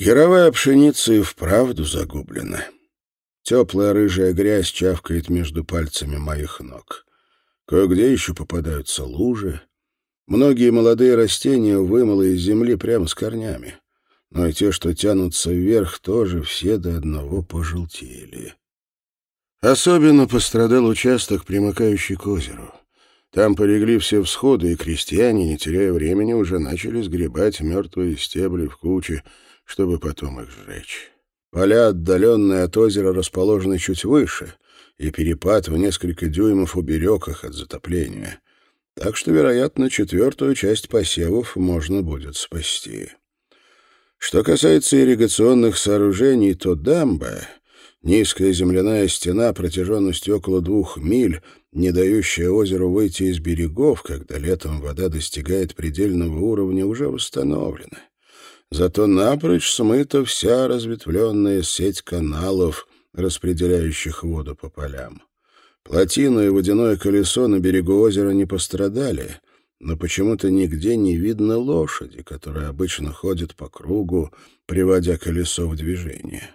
Яровая пшеница и вправду загублена. Теплая рыжая грязь чавкает между пальцами моих ног. Кое-где еще попадаются лужи. Многие молодые растения вымыло из земли прямо с корнями. Но и те, что тянутся вверх, тоже все до одного пожелтели. Особенно пострадал участок, примыкающий к озеру. Там полегли все всходы, и крестьяне, не теряя времени, уже начали сгребать мертвые стебли в кучи, чтобы потом их сжечь. Поля, отдаленные от озера, расположены чуть выше, и перепад в несколько дюймов уберег их от затопления. Так что, вероятно, четвертую часть посевов можно будет спасти. Что касается ирригационных сооружений, то дамба, низкая земляная стена протяженностью около двух миль, не дающая озеру выйти из берегов, когда летом вода достигает предельного уровня, уже восстановлена. Зато напрочь смыта вся разветвленная сеть каналов, распределяющих воду по полям. Плотина и водяное колесо на берегу озера не пострадали, но почему-то нигде не видно лошади, которая обычно ходит по кругу, приводя колесо в движение.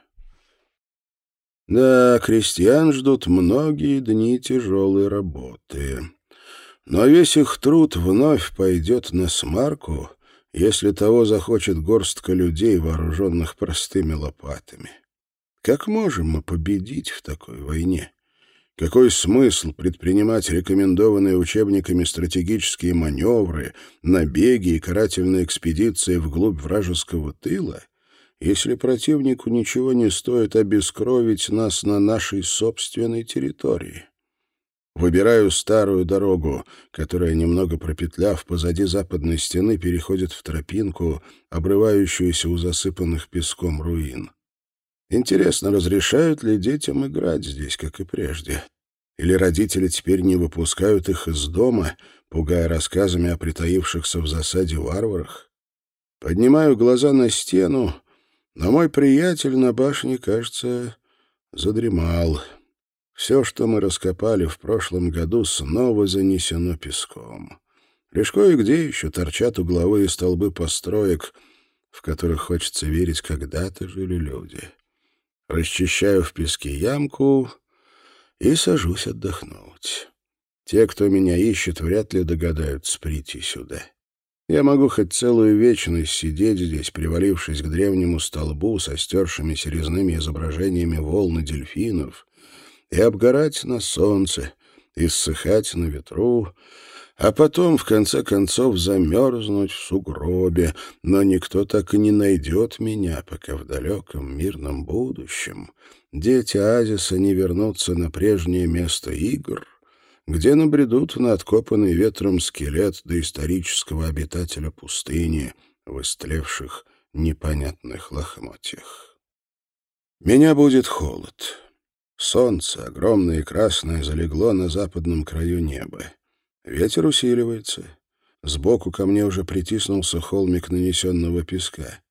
Да, крестьян ждут многие дни тяжелой работы. Но весь их труд вновь пойдет на смарку — если того захочет горстка людей, вооруженных простыми лопатами. Как можем мы победить в такой войне? Какой смысл предпринимать рекомендованные учебниками стратегические маневры, набеги и карательные экспедиции вглубь вражеского тыла, если противнику ничего не стоит обескровить нас на нашей собственной территории? Выбираю старую дорогу, которая, немного пропетляв позади западной стены, переходит в тропинку, обрывающуюся у засыпанных песком руин. Интересно, разрешают ли детям играть здесь, как и прежде? Или родители теперь не выпускают их из дома, пугая рассказами о притаившихся в засаде варварах? Поднимаю глаза на стену, но мой приятель на башне, кажется, задремал. Все, что мы раскопали в прошлом году, снова занесено песком. Лишь кое-где еще торчат угловые столбы построек, в которых хочется верить, когда-то жили люди. Расчищаю в песке ямку и сажусь отдохнуть. Те, кто меня ищет, вряд ли догадаются прийти сюда. Я могу хоть целую вечность сидеть здесь, привалившись к древнему столбу со стершимися резными изображениями волн и дельфинов, и обгорать на солнце, и ссыхать на ветру, а потом, в конце концов, замерзнуть в сугробе, но никто так и не найдет меня, пока в далеком мирном будущем дети Азиса не вернутся на прежнее место игр, где набредут на откопанный ветром скелет доисторического обитателя пустыни в истлевших непонятных лохмотьях. Меня будет холод. Солнце, огромное и красное, залегло на западном краю неба. Ветер усиливается. Сбоку ко мне уже притиснулся холмик нанесенного песка.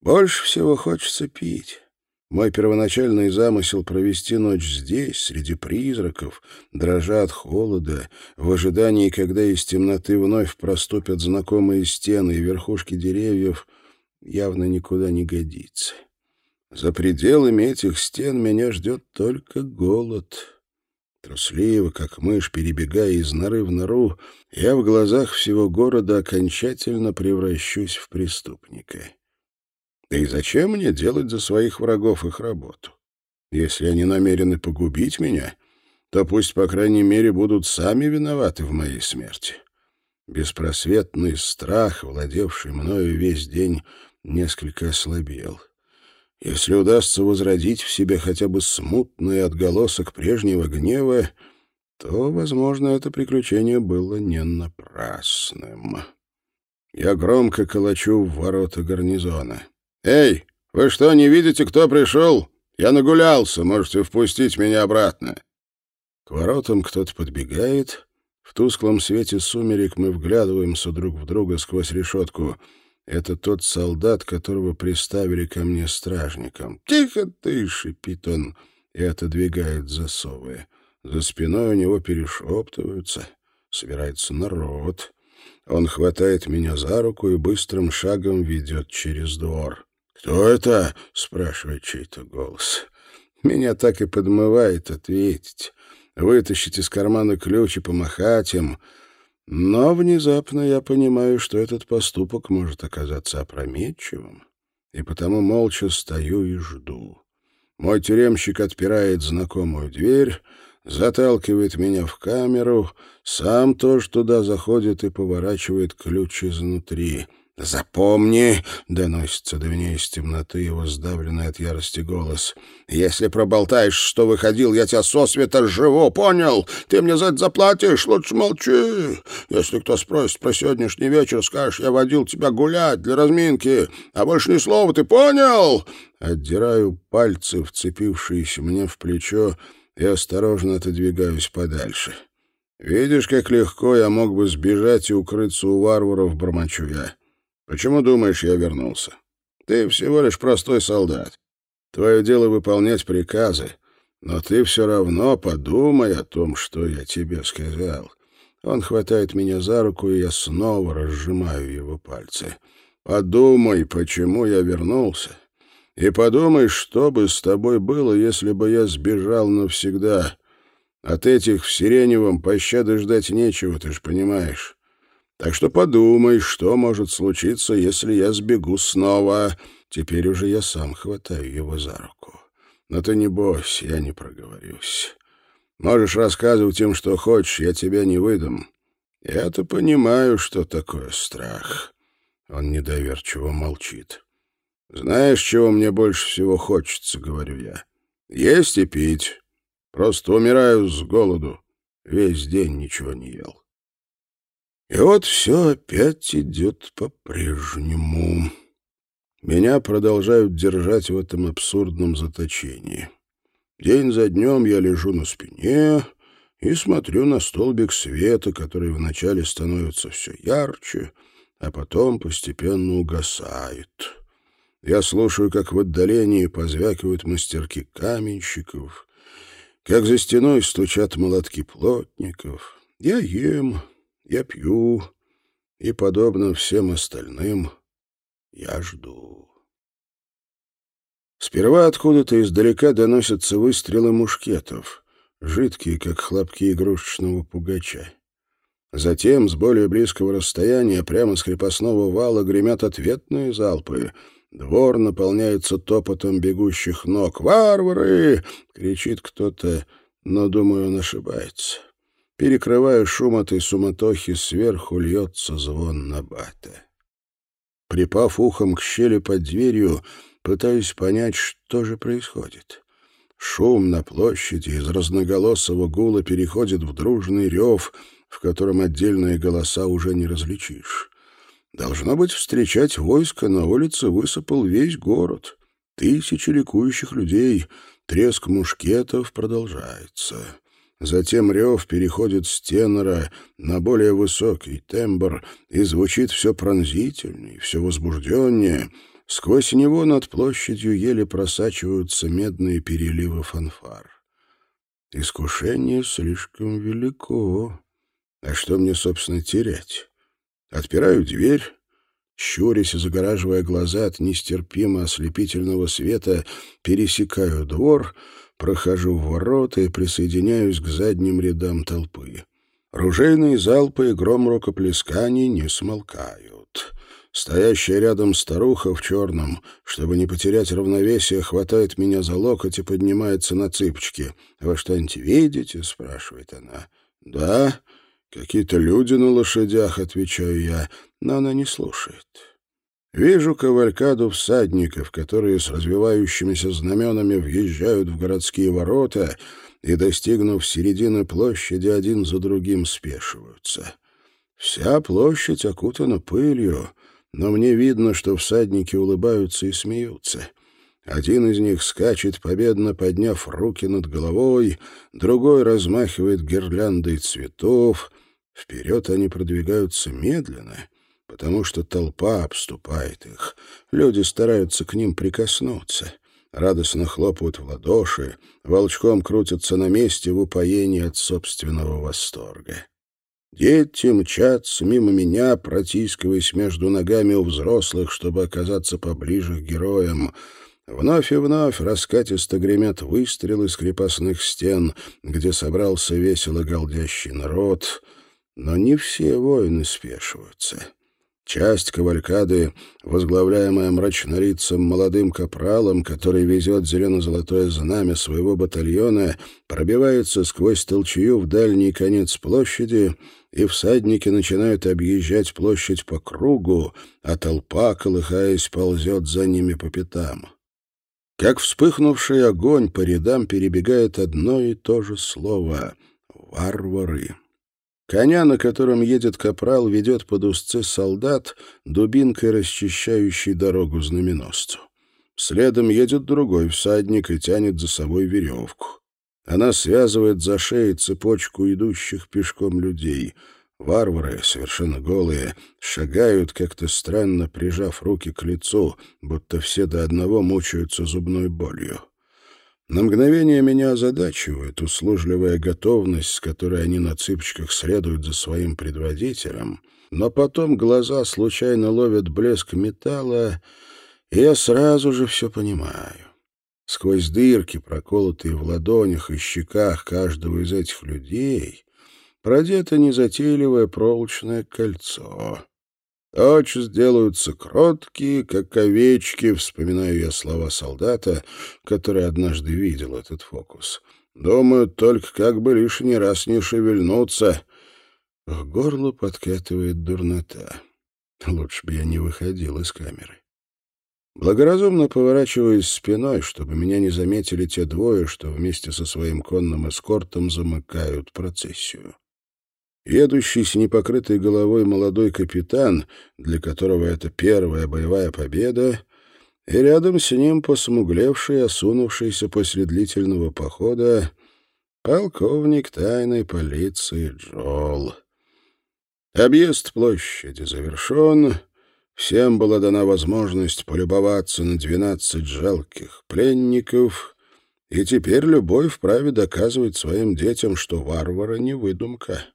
Больше всего хочется пить. Мой первоначальный замысел провести ночь здесь, среди призраков, дрожа от холода, в ожидании, когда из темноты вновь проступят знакомые стены и верхушки деревьев, явно никуда не годится. За пределами этих стен меня ждет только голод. Трусливо, как мышь, перебегая из норы в нору, я в глазах всего города окончательно превращусь в преступника. Да и зачем мне делать за своих врагов их работу? Если они намерены погубить меня, то пусть, по крайней мере, будут сами виноваты в моей смерти. Беспросветный страх, владевший мною весь день, несколько ослабел. Если удастся возродить в себе хотя бы смутный отголосок прежнего гнева, то, возможно, это приключение было не напрасным. Я громко колочу в ворота гарнизона. «Эй, вы что, не видите, кто пришел? Я нагулялся, можете впустить меня обратно». К воротам кто-то подбегает. В тусклом свете сумерек мы вглядываемся друг в друга сквозь решетку — это тот солдат, которого приставили ко мне стражником. «Тихо ты!» — шипит он и отодвигает засовы. За спиной у него перешептываются. Собирается народ. Он хватает меня за руку и быстрым шагом ведет через двор. «Кто это?» — спрашивает чей-то голос. Меня так и подмывает ответить, вытащить из кармана ключ и помахать им. Но внезапно я понимаю, что этот поступок может оказаться опрометчивым, и потому молча стою и жду. Мой тюремщик отпирает знакомую дверь, заталкивает меня в камеру, сам тоже туда заходит и поворачивает ключ изнутри. «Запомни!» — доносится до меня из темноты его сдавленный от ярости голос. «Если проболтаешь, что выходил, я тебя сосвета живу, понял? Ты мне за это заплатишь, лучше молчи. Если кто спросит про сегодняшний вечер, скажешь, я водил тебя гулять для разминки, а больше ни слова, ты понял?» Отдираю пальцы, вцепившиеся мне в плечо, и осторожно отодвигаюсь подальше. «Видишь, как легко я мог бы сбежать и укрыться у варваров, бормочу я». Почему думаешь, я вернулся? Ты всего лишь простой солдат. Твое дело выполнять приказы, но ты все равно подумай о том, что я тебе сказал. Он хватает меня за руку, и я снова разжимаю его пальцы. Подумай, почему я вернулся. И подумай, что бы с тобой было, если бы я сбежал навсегда. От этих в Сиреневом пощады ждать нечего, ты же понимаешь. Так что подумай, что может случиться, если я сбегу снова. Теперь уже я сам хватаю его за руку. Но ты не бойся, я не проговорюсь. Можешь рассказывать им, что хочешь, я тебя не выдам. Я-то понимаю, что такое страх. Он недоверчиво молчит. Знаешь, чего мне больше всего хочется, говорю я. Есть и пить. Просто умираю с голоду. Весь день ничего не ел. И вот все опять идет по-прежнему. Меня продолжают держать в этом абсурдном заточении. День за днем я лежу на спине и смотрю на столбик света, который вначале становится все ярче, а потом постепенно угасает. Я слушаю, как в отдалении позвякивают мастерки каменщиков, как за стеной стучат молотки плотников. Я ем, я пью, и, подобно всем остальным, я жду. Сперва откуда-то издалека доносятся выстрелы мушкетов, жидкие, как хлопки игрушечного пугача. Затем, с более близкого расстояния, прямо с крепостного вала гремят ответные залпы. Двор наполняется топотом бегущих ног. «Варвары!» — кричит кто-то, но, думаю, он ошибается. Перекрывая шум этой суматохи, сверху льется звон набата. Припав ухом к щели под дверью, пытаюсь понять, что же происходит. Шум на площади из разноголосого гула переходит в дружный рев, в котором отдельные голоса уже не различишь. Должно быть, встречать войско на улице высыпал весь город. Тысячи ликующих людей, треск мушкетов продолжается. Затем рев переходит с тенора на более высокий тембр и звучит все пронзительнее, все возбужденнее. Сквозь него над площадью еле просачиваются медные переливы фанфар. Искушение слишком велико. А что мне, собственно, терять? Отпираю дверь, щурясь и загораживая глаза от нестерпимо ослепительного света, пересекаю двор — прохожу в ворота и присоединяюсь к задним рядам толпы. Ружейные залпы и гром рукоплесканий не смолкают. Стоящая рядом старуха в черном, чтобы не потерять равновесие, хватает меня за локоть и поднимается на цыпочки. «Вы что-нибудь видите?» — спрашивает она. «Да, какие-то люди на лошадях», — отвечаю я, но она не слушает. Вижу кавалькаду всадников, которые с развивающимися знаменами въезжают в городские ворота и, достигнув середины площади, один за другим спешиваются. Вся площадь окутана пылью, но мне видно, что всадники улыбаются и смеются. Один из них скачет, победно подняв руки над головой, другой размахивает гирляндой цветов. Вперед они продвигаются медленно — потому что толпа обступает их. Люди стараются к ним прикоснуться. Радостно хлопают в ладоши, волчком крутятся на месте в упоении от собственного восторга. Дети мчатся мимо меня, протискиваясь между ногами у взрослых, чтобы оказаться поближе к героям. Вновь и вновь раскатисто гремят выстрелы с крепостных стен, где собрался весело галдящий народ. Но не все воины спешиваются. Часть кавалькады, возглавляемая мрачнорицем молодым капралом, который везет зелено-золотое знамя своего батальона, пробивается сквозь толчью в дальний конец площади, и всадники начинают объезжать площадь по кругу, а толпа, колыхаясь, ползет за ними по пятам. Как вспыхнувший огонь по рядам перебегает одно и то же слово — «варвары». Коня, на котором едет капрал, ведет под узцы солдат, дубинкой расчищающий дорогу знаменосцу. Следом едет другой всадник и тянет за собой веревку. Она связывает за шеей цепочку идущих пешком людей. Варвары, совершенно голые, шагают, как-то странно прижав руки к лицу, будто все до одного мучаются зубной болью. На мгновение меня озадачивает услужливая готовность, с которой они на цыпочках следуют за своим предводителем, но потом глаза случайно ловят блеск металла, и я сразу же все понимаю. Сквозь дырки, проколотые в ладонях и щеках каждого из этих людей, продето незатейливое проволочное кольцо. Очи сделаются кроткие, как овечки, вспоминаю я слова солдата, который однажды видел этот фокус. Думают только, как бы лишний раз не шевельнуться. К горлу подкатывает дурнота. Лучше бы я не выходил из камеры. Благоразумно поворачиваясь спиной, чтобы меня не заметили те двое, что вместе со своим конным эскортом замыкают процессию. Едущий с непокрытой головой молодой капитан, для которого это первая боевая победа, и рядом с ним посмуглевший, осунувшийся после длительного похода, полковник тайной полиции Джол. Объезд площади завершен, всем была дана возможность полюбоваться на двенадцать жалких пленников, и теперь любой вправе доказывать своим детям, что варвара не выдумка.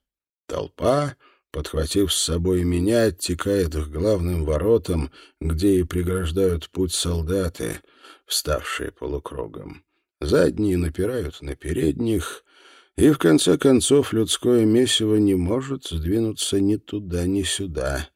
Толпа, подхватив с собой меня, оттекает к главным воротам, где и преграждают путь солдаты, вставшие полукругом. Задние напирают на передних, и в конце концов людское месиво не может сдвинуться ни туда, ни сюда.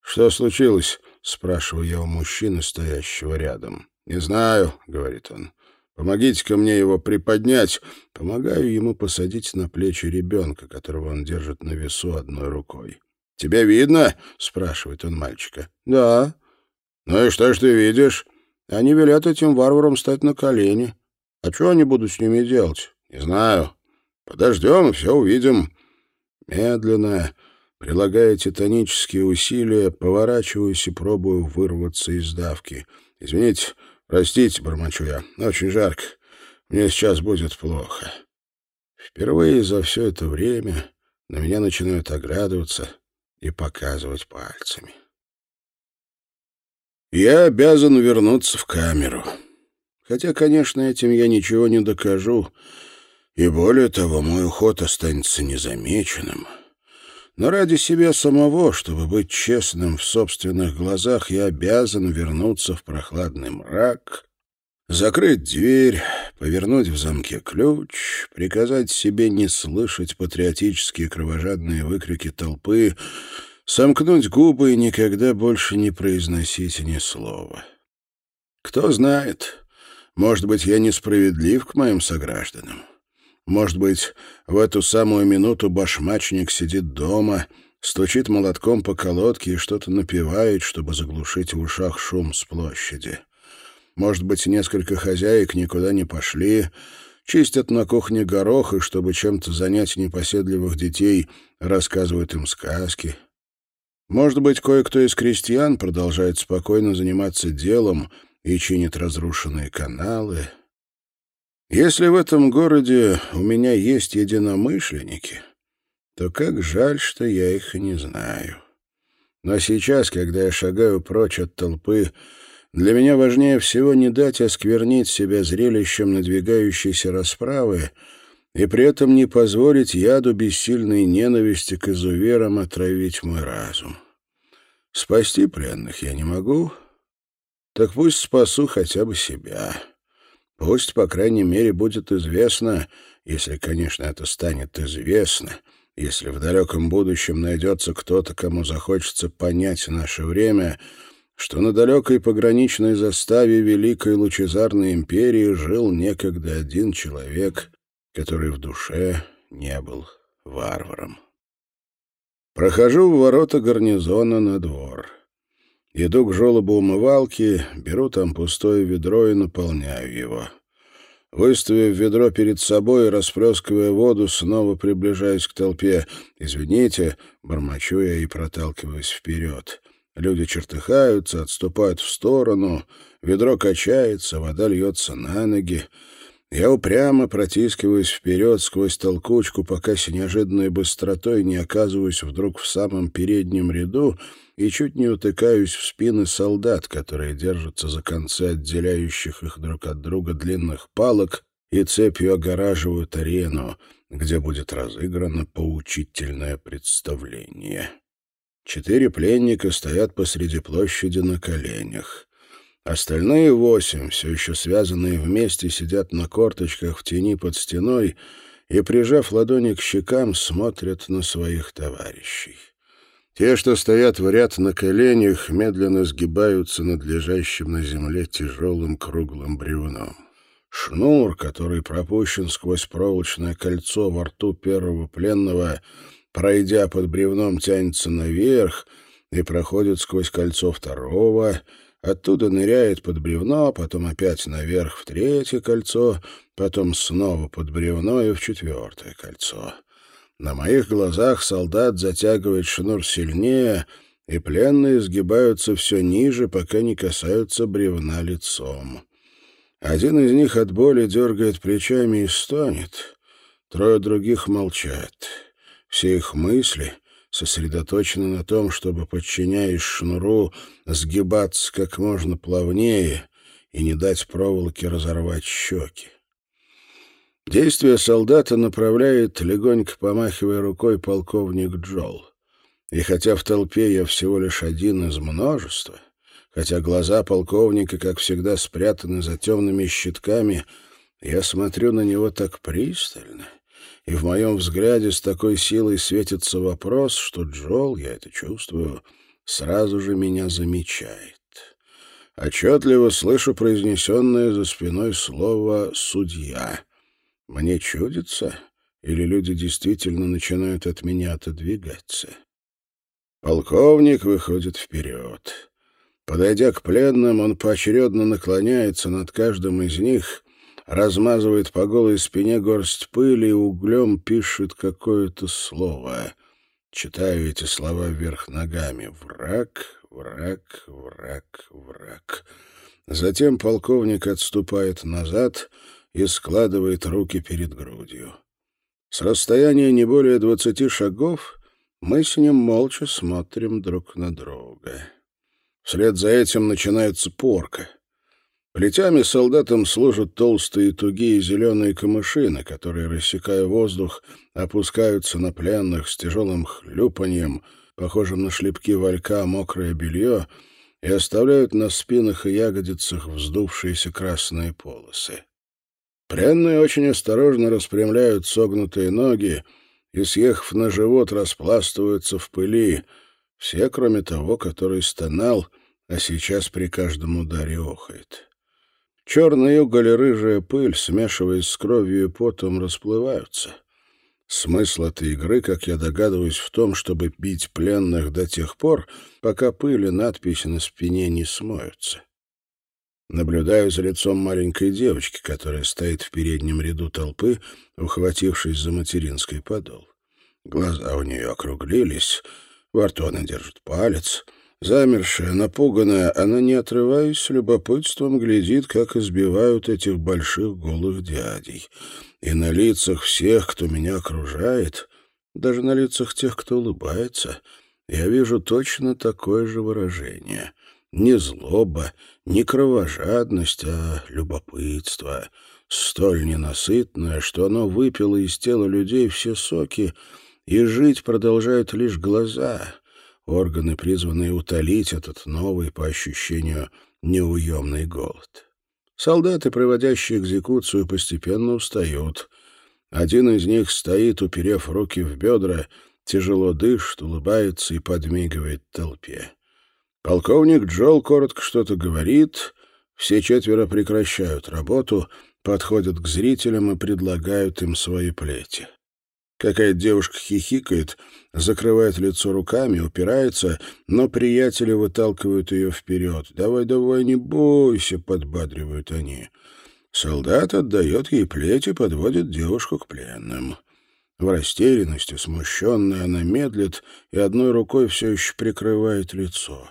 «Что случилось?» — спрашиваю я у мужчины, стоящего рядом. «Не знаю», — говорит он. Помогите-ка мне его приподнять. Помогаю ему посадить на плечи ребенка, которого он держит на весу одной рукой. — Тебя видно? — спрашивает он мальчика. — Да. — Ну и что ж ты видишь? Они велят этим варварам стать на колени. А что они будут с ними делать? — Не знаю. Подождем все увидим. Медленно, прилагая титанические усилия, поворачиваюсь и пробую вырваться из давки. — Извините, «Простите, — бормочу я, — очень жарко. Мне сейчас будет плохо». Впервые за все это время на меня начинают оглядываться и показывать пальцами. Я обязан вернуться в камеру. Хотя, конечно, этим я ничего не докажу, и более того, мой уход останется незамеченным. Но ради себя самого, чтобы быть честным в собственных глазах, я обязан вернуться в прохладный мрак, закрыть дверь, повернуть в замке ключ, приказать себе не слышать патриотические кровожадные выкрики толпы, сомкнуть губы и никогда больше не произносить ни слова. Кто знает, может быть, я несправедлив к моим согражданам. Может быть, в эту самую минуту башмачник сидит дома, стучит молотком по колодке и что-то напевает, чтобы заглушить в ушах шум с площади. Может быть, несколько хозяек никуда не пошли, чистят на кухне горох, и чтобы чем-то занять непоседливых детей, рассказывают им сказки. Может быть, кое-кто из крестьян продолжает спокойно заниматься делом и чинит разрушенные каналы — если в этом городе у меня есть единомышленники, то как жаль, что я их не знаю. Но сейчас, когда я шагаю прочь от толпы, для меня важнее всего не дать осквернить себя зрелищем надвигающейся расправы и при этом не позволить яду бессильной ненависти к изуверам отравить мой разум. Спасти пленных я не могу, так пусть спасу хотя бы себя. Пусть, по крайней мере, будет известно, если, конечно, это станет известно, если в далеком будущем найдется кто-то, кому захочется понять наше время, что на далекой пограничной заставе Великой Лучезарной империи жил некогда один человек, который в душе не был варваром. Прохожу в ворота гарнизона на двор. Иду к желобу умывалки, беру там пустое ведро и наполняю его. Выставив ведро перед собой и расплескивая воду, снова приближаюсь к толпе. «Извините», — бормочу я и проталкиваюсь вперед. Люди чертыхаются, отступают в сторону, ведро качается, вода льется на ноги. Я упрямо протискиваюсь вперед сквозь толкучку, пока с неожиданной быстротой не оказываюсь вдруг в самом переднем ряду и чуть не утыкаюсь в спины солдат, которые держатся за концы отделяющих их друг от друга длинных палок и цепью огораживают арену, где будет разыграно поучительное представление. Четыре пленника стоят посреди площади на коленях. Остальные восемь, все еще связанные вместе, сидят на корточках в тени под стеной и, прижав ладони к щекам, смотрят на своих товарищей. Те, что стоят в ряд на коленях, медленно сгибаются над лежащим на земле тяжелым круглым бревном. Шнур, который пропущен сквозь проволочное кольцо во рту первого пленного, пройдя под бревном, тянется наверх и проходит сквозь кольцо второго — Оттуда ныряет под бревно, потом опять наверх в третье кольцо, потом снова под бревно и в четвертое кольцо. На моих глазах солдат затягивает шнур сильнее, и пленные сгибаются все ниже, пока не касаются бревна лицом. Один из них от боли дергает плечами и стонет. Трое других молчат. Все их мысли сосредоточены на том, чтобы, подчиняясь шнуру, сгибаться как можно плавнее и не дать проволоке разорвать щеки. Действие солдата направляет, легонько помахивая рукой, полковник Джол. И хотя в толпе я всего лишь один из множества, хотя глаза полковника, как всегда, спрятаны за темными щитками, я смотрю на него так пристально — и в моем взгляде с такой силой светится вопрос, что Джол, я это чувствую, сразу же меня замечает. Отчетливо слышу произнесенное за спиной слово «судья». Мне чудится, или люди действительно начинают от меня отодвигаться? Полковник выходит вперед. Подойдя к пленным, он поочередно наклоняется над каждым из них размазывает по голой спине горсть пыли и углем пишет какое-то слово. Читаю эти слова вверх ногами. «Враг, враг, враг, враг». Затем полковник отступает назад и складывает руки перед грудью. С расстояния не более двадцати шагов мы с ним молча смотрим друг на друга. Вслед за этим начинается порка — Плетями солдатам служат толстые тугие зеленые камыши, на которые, рассекая воздух, опускаются на пленных с тяжелым хлюпаньем, похожим на шлепки валька мокрое белье, и оставляют на спинах и ягодицах вздувшиеся красные полосы. Пленные очень осторожно распрямляют согнутые ноги и, съехав на живот, распластываются в пыли, все, кроме того, который стонал, а сейчас при каждом ударе охает. Черная уголь и рыжая пыль, смешиваясь с кровью и потом, расплываются. Смысл этой игры, как я догадываюсь, в том, чтобы бить пленных до тех пор, пока пыль и надписи на спине не смоются. Наблюдаю за лицом маленькой девочки, которая стоит в переднем ряду толпы, ухватившись за материнский подол. Глаза у нее округлились, во рту она держит палец — Замершая, напуганная, она, не отрываясь, с любопытством глядит, как избивают этих больших голых дядей. И на лицах всех, кто меня окружает, даже на лицах тех, кто улыбается, я вижу точно такое же выражение. Не злоба, не кровожадность, а любопытство. столь ненасытное, что оно выпило из тела людей все соки, и жить продолжают лишь глаза, органы, призванные утолить этот новый, по ощущению, неуемный голод. Солдаты, проводящие экзекуцию, постепенно устают. Один из них стоит, уперев руки в бедра, тяжело дышит, улыбается и подмигивает толпе. Полковник Джол коротко что-то говорит, все четверо прекращают работу, подходят к зрителям и предлагают им свои плети. Какая-то девушка хихикает, закрывает лицо руками, упирается, но приятели выталкивают ее вперед. «Давай, давай, не бойся», — подбадривают они. Солдат отдает ей плеть и подводит девушку к пленным. В растерянности, смущенная, она медлит и одной рукой все еще прикрывает лицо.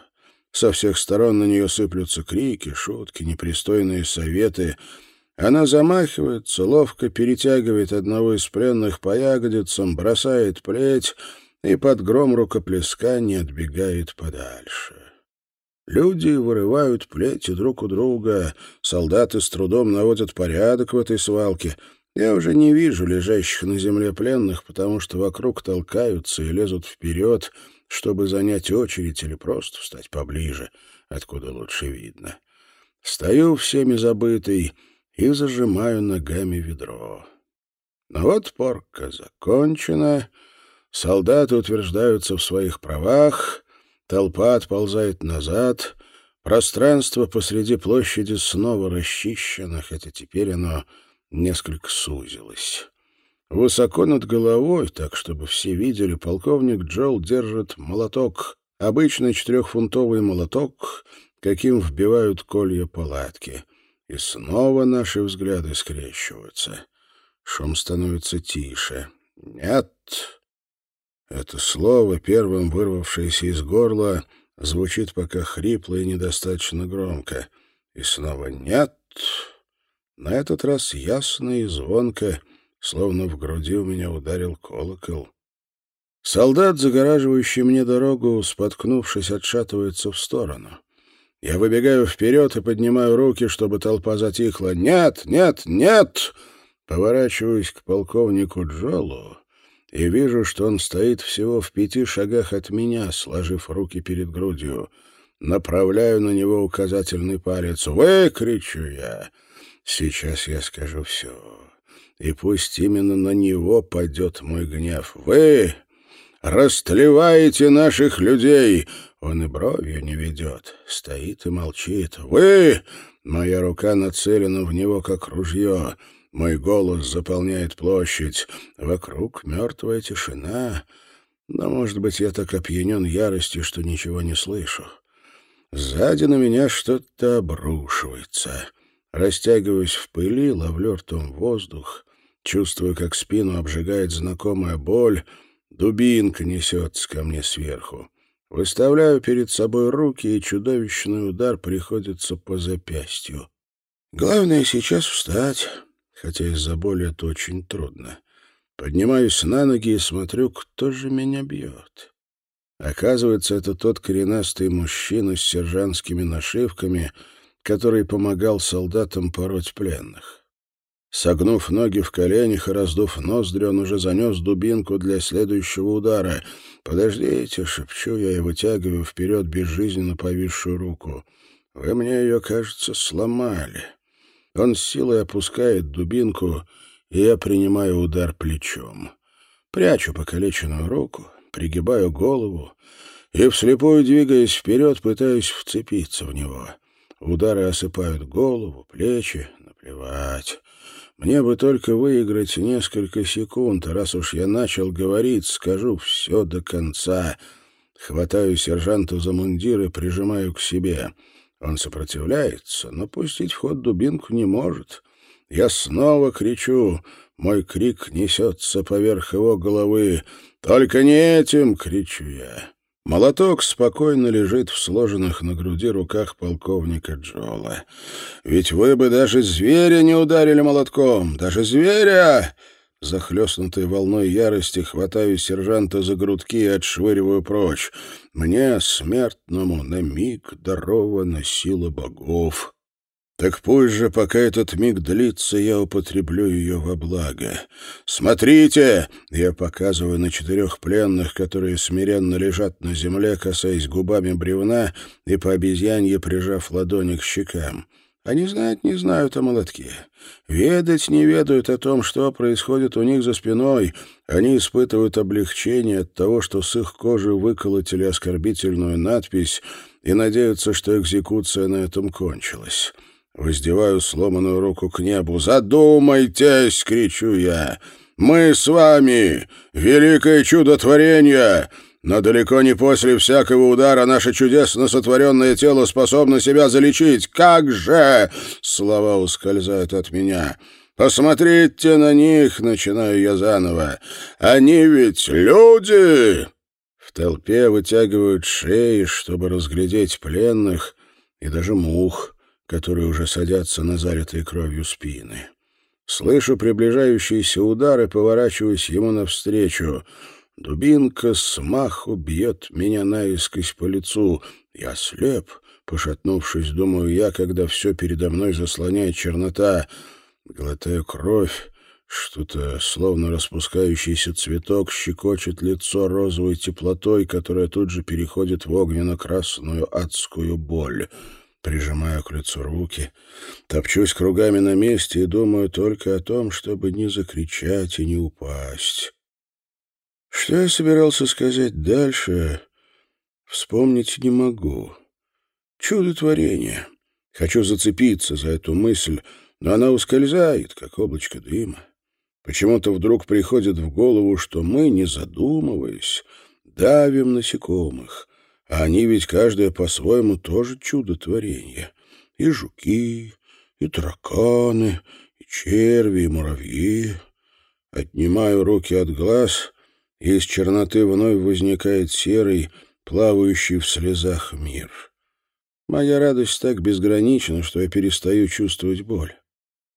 Со всех сторон на нее сыплются крики, шутки, непристойные советы — она замахивается, ловко перетягивает одного из пленных по ягодицам, бросает плеть и под гром рукоплескания отбегает подальше. Люди вырывают плети друг у друга, солдаты с трудом наводят порядок в этой свалке. Я уже не вижу лежащих на земле пленных, потому что вокруг толкаются и лезут вперед, чтобы занять очередь или просто встать поближе, откуда лучше видно. Стою всеми забытый, и зажимаю ногами ведро. Но вот порка закончена, солдаты утверждаются в своих правах, толпа отползает назад, пространство посреди площади снова расчищено, хотя теперь оно несколько сузилось. Высоко над головой, так чтобы все видели, полковник Джол держит молоток, обычный четырехфунтовый молоток, каким вбивают колья палатки. И снова наши взгляды скрещиваются. Шум становится тише. «Нет!» Это слово, первым вырвавшееся из горла, звучит пока хрипло и недостаточно громко. И снова «нет!» На этот раз ясно и звонко, словно в груди у меня ударил колокол. Солдат, загораживающий мне дорогу, споткнувшись, отшатывается в сторону. Я выбегаю вперед и поднимаю руки, чтобы толпа затихла. «Нет! Нет! Нет!» Поворачиваюсь к полковнику Джолу и вижу, что он стоит всего в пяти шагах от меня, сложив руки перед грудью. Направляю на него указательный палец. «Вы!» — кричу я. «Сейчас я скажу все. И пусть именно на него падет мой гнев. Вы растлеваете наших людей!» Он и бровью не ведет, стоит и молчит. «Вы!» Моя рука нацелена в него, как ружье. Мой голос заполняет площадь. Вокруг мертвая тишина. Но, может быть, я так опьянен яростью, что ничего не слышу. Сзади на меня что-то обрушивается. Растягиваюсь в пыли, ловлю ртом воздух. Чувствую, как спину обжигает знакомая боль. Дубинка несется ко мне сверху. Выставляю перед собой руки, и чудовищный удар приходится по запястью. Главное сейчас встать, хотя из-за боли это очень трудно. Поднимаюсь на ноги и смотрю, кто же меня бьет. Оказывается, это тот коренастый мужчина с сержантскими нашивками, который помогал солдатам пороть пленных. Согнув ноги в коленях и раздув ноздри, он уже занес дубинку для следующего удара. «Подождите», — шепчу я и вытягиваю вперед безжизненно повисшую руку. «Вы мне ее, кажется, сломали». Он с силой опускает дубинку, и я принимаю удар плечом. Прячу покалеченную руку, пригибаю голову и, вслепую двигаясь вперед, пытаюсь вцепиться в него. Удары осыпают голову, плечи, наплевать. Мне бы только выиграть несколько секунд, раз уж я начал говорить, скажу все до конца. Хватаю сержанта за мундир и прижимаю к себе. Он сопротивляется, но пустить в ход дубинку не может. Я снова кричу. Мой крик несется поверх его головы. «Только не этим!» — кричу я. Молоток спокойно лежит в сложенных на груди руках полковника Джола. «Ведь вы бы даже зверя не ударили молотком! Даже зверя!» Захлестнутой волной ярости хватаю сержанта за грудки и отшвыриваю прочь. Мне, смертному, на миг дарована сила богов. Так пусть же, пока этот миг длится, я употреблю ее во благо. Смотрите!» — я показываю на четырех пленных, которые смиренно лежат на земле, касаясь губами бревна и по обезьянье прижав ладони к щекам. Они знать не знают о молотке. Ведать не ведают о том, что происходит у них за спиной. Они испытывают облегчение от того, что с их кожи выколотили оскорбительную надпись и надеются, что экзекуция на этом кончилась. Воздеваю сломанную руку к небу. «Задумайтесь!» — кричу я. «Мы с вами! Великое чудотворение! Но далеко не после всякого удара наше чудесно сотворенное тело способно себя залечить. Как же!» Слова ускользают от меня. «Посмотрите на них!» — начинаю я заново. «Они ведь люди!» В толпе вытягивают шеи, чтобы разглядеть пленных и даже мух, которые уже садятся на залитые кровью спины. Слышу приближающиеся удары, поворачиваюсь ему навстречу — Дубинка с маху бьет меня наискось по лицу. Я слеп, пошатнувшись, думаю я, когда все передо мной заслоняет чернота. Глотаю кровь. Что-то, словно распускающийся цветок, щекочет лицо розовой теплотой, которая тут же переходит в огненно-красную адскую боль. Прижимаю к лицу руки, топчусь кругами на месте и думаю только о том, чтобы не закричать и не упасть. Что я собирался сказать дальше, вспомнить не могу. Чудо творения. Хочу зацепиться за эту мысль, но она ускользает, как облачко дыма. Почему-то вдруг приходит в голову, что мы, не задумываясь, давим насекомых, а они ведь каждое по-своему тоже чудо творения. И жуки, и тараканы, и черви, и муравьи. Отнимаю руки от глаз из черноты вновь возникает серый, плавающий в слезах мир. Моя радость так безгранична, что я перестаю чувствовать боль.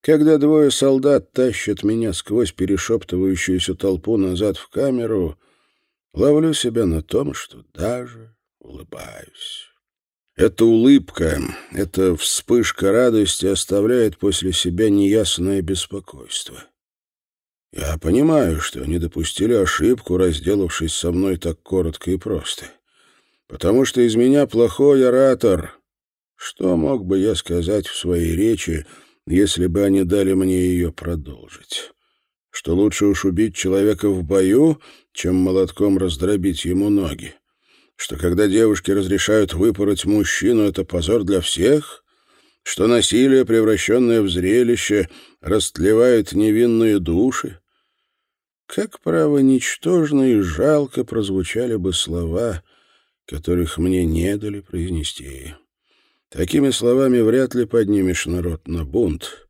Когда двое солдат тащат меня сквозь перешептывающуюся толпу назад в камеру, ловлю себя на том, что даже улыбаюсь. Эта улыбка, эта вспышка радости оставляет после себя неясное беспокойство. Я понимаю, что они допустили ошибку, разделавшись со мной так коротко и просто. Потому что из меня плохой оратор. Что мог бы я сказать в своей речи, если бы они дали мне ее продолжить? Что лучше уж убить человека в бою, чем молотком раздробить ему ноги? Что когда девушки разрешают выпороть мужчину, это позор для всех? Что насилие, превращенное в зрелище, растлевает невинные души? Как, право, ничтожно и жалко прозвучали бы слова, которых мне не дали произнести. Такими словами вряд ли поднимешь народ на бунт.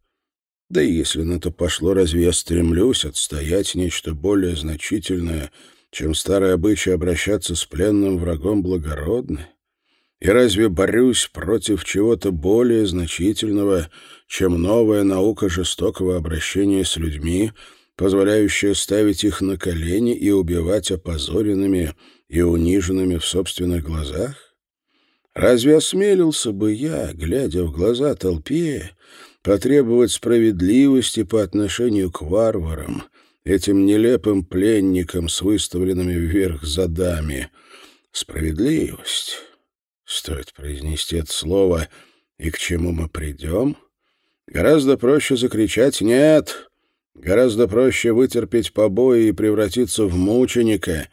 Да и если на то пошло, разве я стремлюсь отстоять нечто более значительное, чем старый обычай обращаться с пленным врагом благородно? И разве борюсь против чего-то более значительного, чем новая наука жестокого обращения с людьми, позволяющая ставить их на колени и убивать опозоренными и униженными в собственных глазах? Разве осмелился бы я, глядя в глаза толпе, потребовать справедливости по отношению к варварам, этим нелепым пленникам с выставленными вверх задами? Справедливость. Стоит произнести это слово, и к чему мы придем? Гораздо проще закричать «нет», Гораздо проще вытерпеть побои и превратиться в мученика.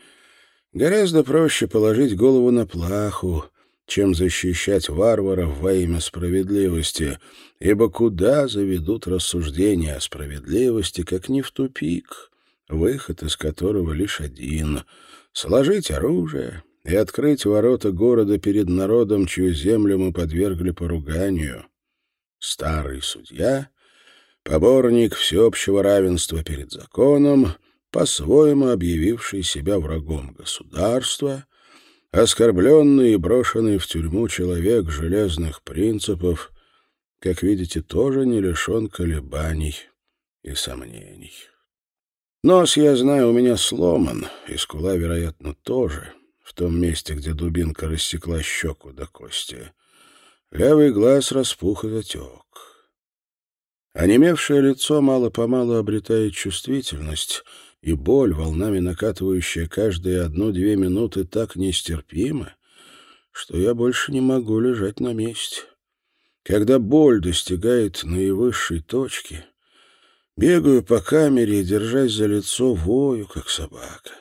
Гораздо проще положить голову на плаху, чем защищать варваров во имя справедливости, ибо куда заведут рассуждения о справедливости, как не в тупик, выход из которого лишь один — сложить оружие и открыть ворота города перед народом, чью землю мы подвергли поруганию. Старый судья поборник всеобщего равенства перед законом, по-своему объявивший себя врагом государства, оскорбленный и брошенный в тюрьму человек железных принципов, как видите, тоже не лишен колебаний и сомнений. Нос, я знаю, у меня сломан, и скула, вероятно, тоже, в том месте, где дубинка рассекла щеку до кости. Левый глаз распух и затек. Онемевшее лицо мало-помалу обретает чувствительность, и боль, волнами накатывающая каждые одну-две минуты, так нестерпима, что я больше не могу лежать на месте. Когда боль достигает наивысшей точки, бегаю по камере и, держась за лицо, вою, как собака.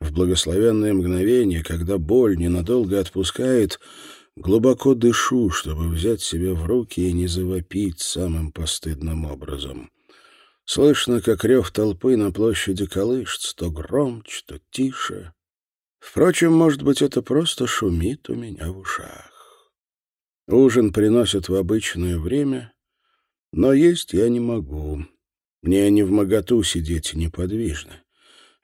В благословенное мгновение, когда боль ненадолго отпускает, глубоко дышу, чтобы взять себя в руки и не завопить самым постыдным образом. Слышно, как рев толпы на площади колышется, то громче, то тише. Впрочем, может быть, это просто шумит у меня в ушах. Ужин приносят в обычное время, но есть я не могу. Мне не в моготу сидеть неподвижно.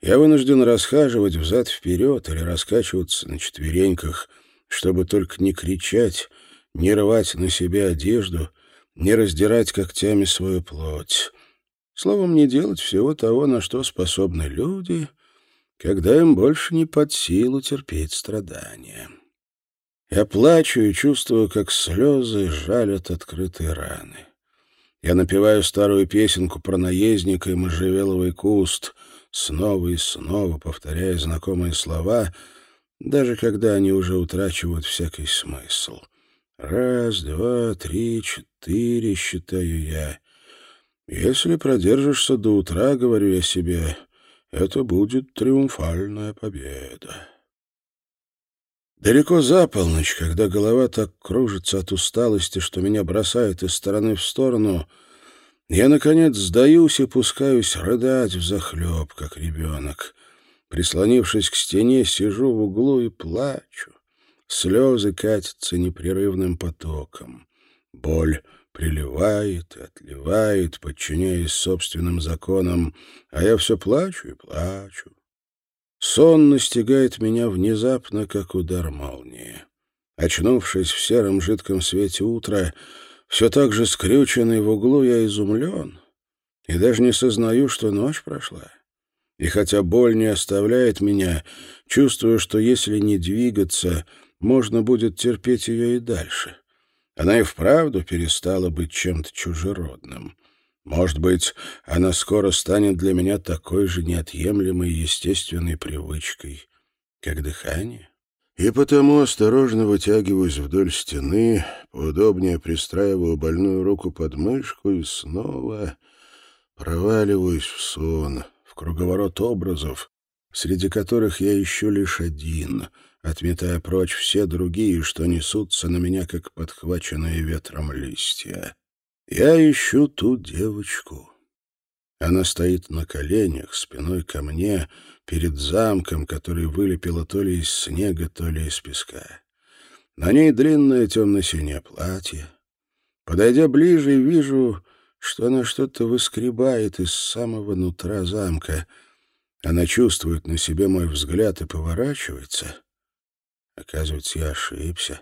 Я вынужден расхаживать взад-вперед или раскачиваться на четвереньках, чтобы только не кричать, не рвать на себе одежду, не раздирать когтями свою плоть. Словом, не делать всего того, на что способны люди, когда им больше не под силу терпеть страдания. Я плачу и чувствую, как слезы жалят открытые раны. Я напеваю старую песенку про наездника и можжевеловый куст, снова и снова повторяя знакомые слова, даже когда они уже утрачивают всякий смысл. Раз, два, три, четыре, считаю я. Если продержишься до утра, говорю я себе, это будет триумфальная победа. Далеко за полночь, когда голова так кружится от усталости, что меня бросает из стороны в сторону, я, наконец, сдаюсь и пускаюсь рыдать взахлеб, как ребенок. Прислонившись к стене, сижу в углу и плачу. Слезы катятся непрерывным потоком. Боль приливает и отливает, подчиняясь собственным законам, а я все плачу и плачу. Сон настигает меня внезапно, как удар молнии. Очнувшись в сером жидком свете утра, все так же скрюченный в углу, я изумлен и даже не сознаю, что ночь прошла. И хотя боль не оставляет меня, чувствую, что если не двигаться, можно будет терпеть ее и дальше. Она и вправду перестала быть чем-то чужеродным. Может быть, она скоро станет для меня такой же неотъемлемой естественной привычкой, как дыхание. И потому осторожно вытягиваюсь вдоль стены, поудобнее пристраиваю больную руку под мышку и снова проваливаюсь в сон, в круговорот образов, среди которых я ищу лишь один, отметая прочь все другие, что несутся на меня, как подхваченные ветром листья. Я ищу ту девочку. Она стоит на коленях, спиной ко мне, перед замком, который вылепила то ли из снега, то ли из песка. На ней длинное темно-синее платье. Подойдя ближе, вижу, что она что-то выскребает из самого нутра замка. Она чувствует на себе мой взгляд и поворачивается. Оказывается, я ошибся.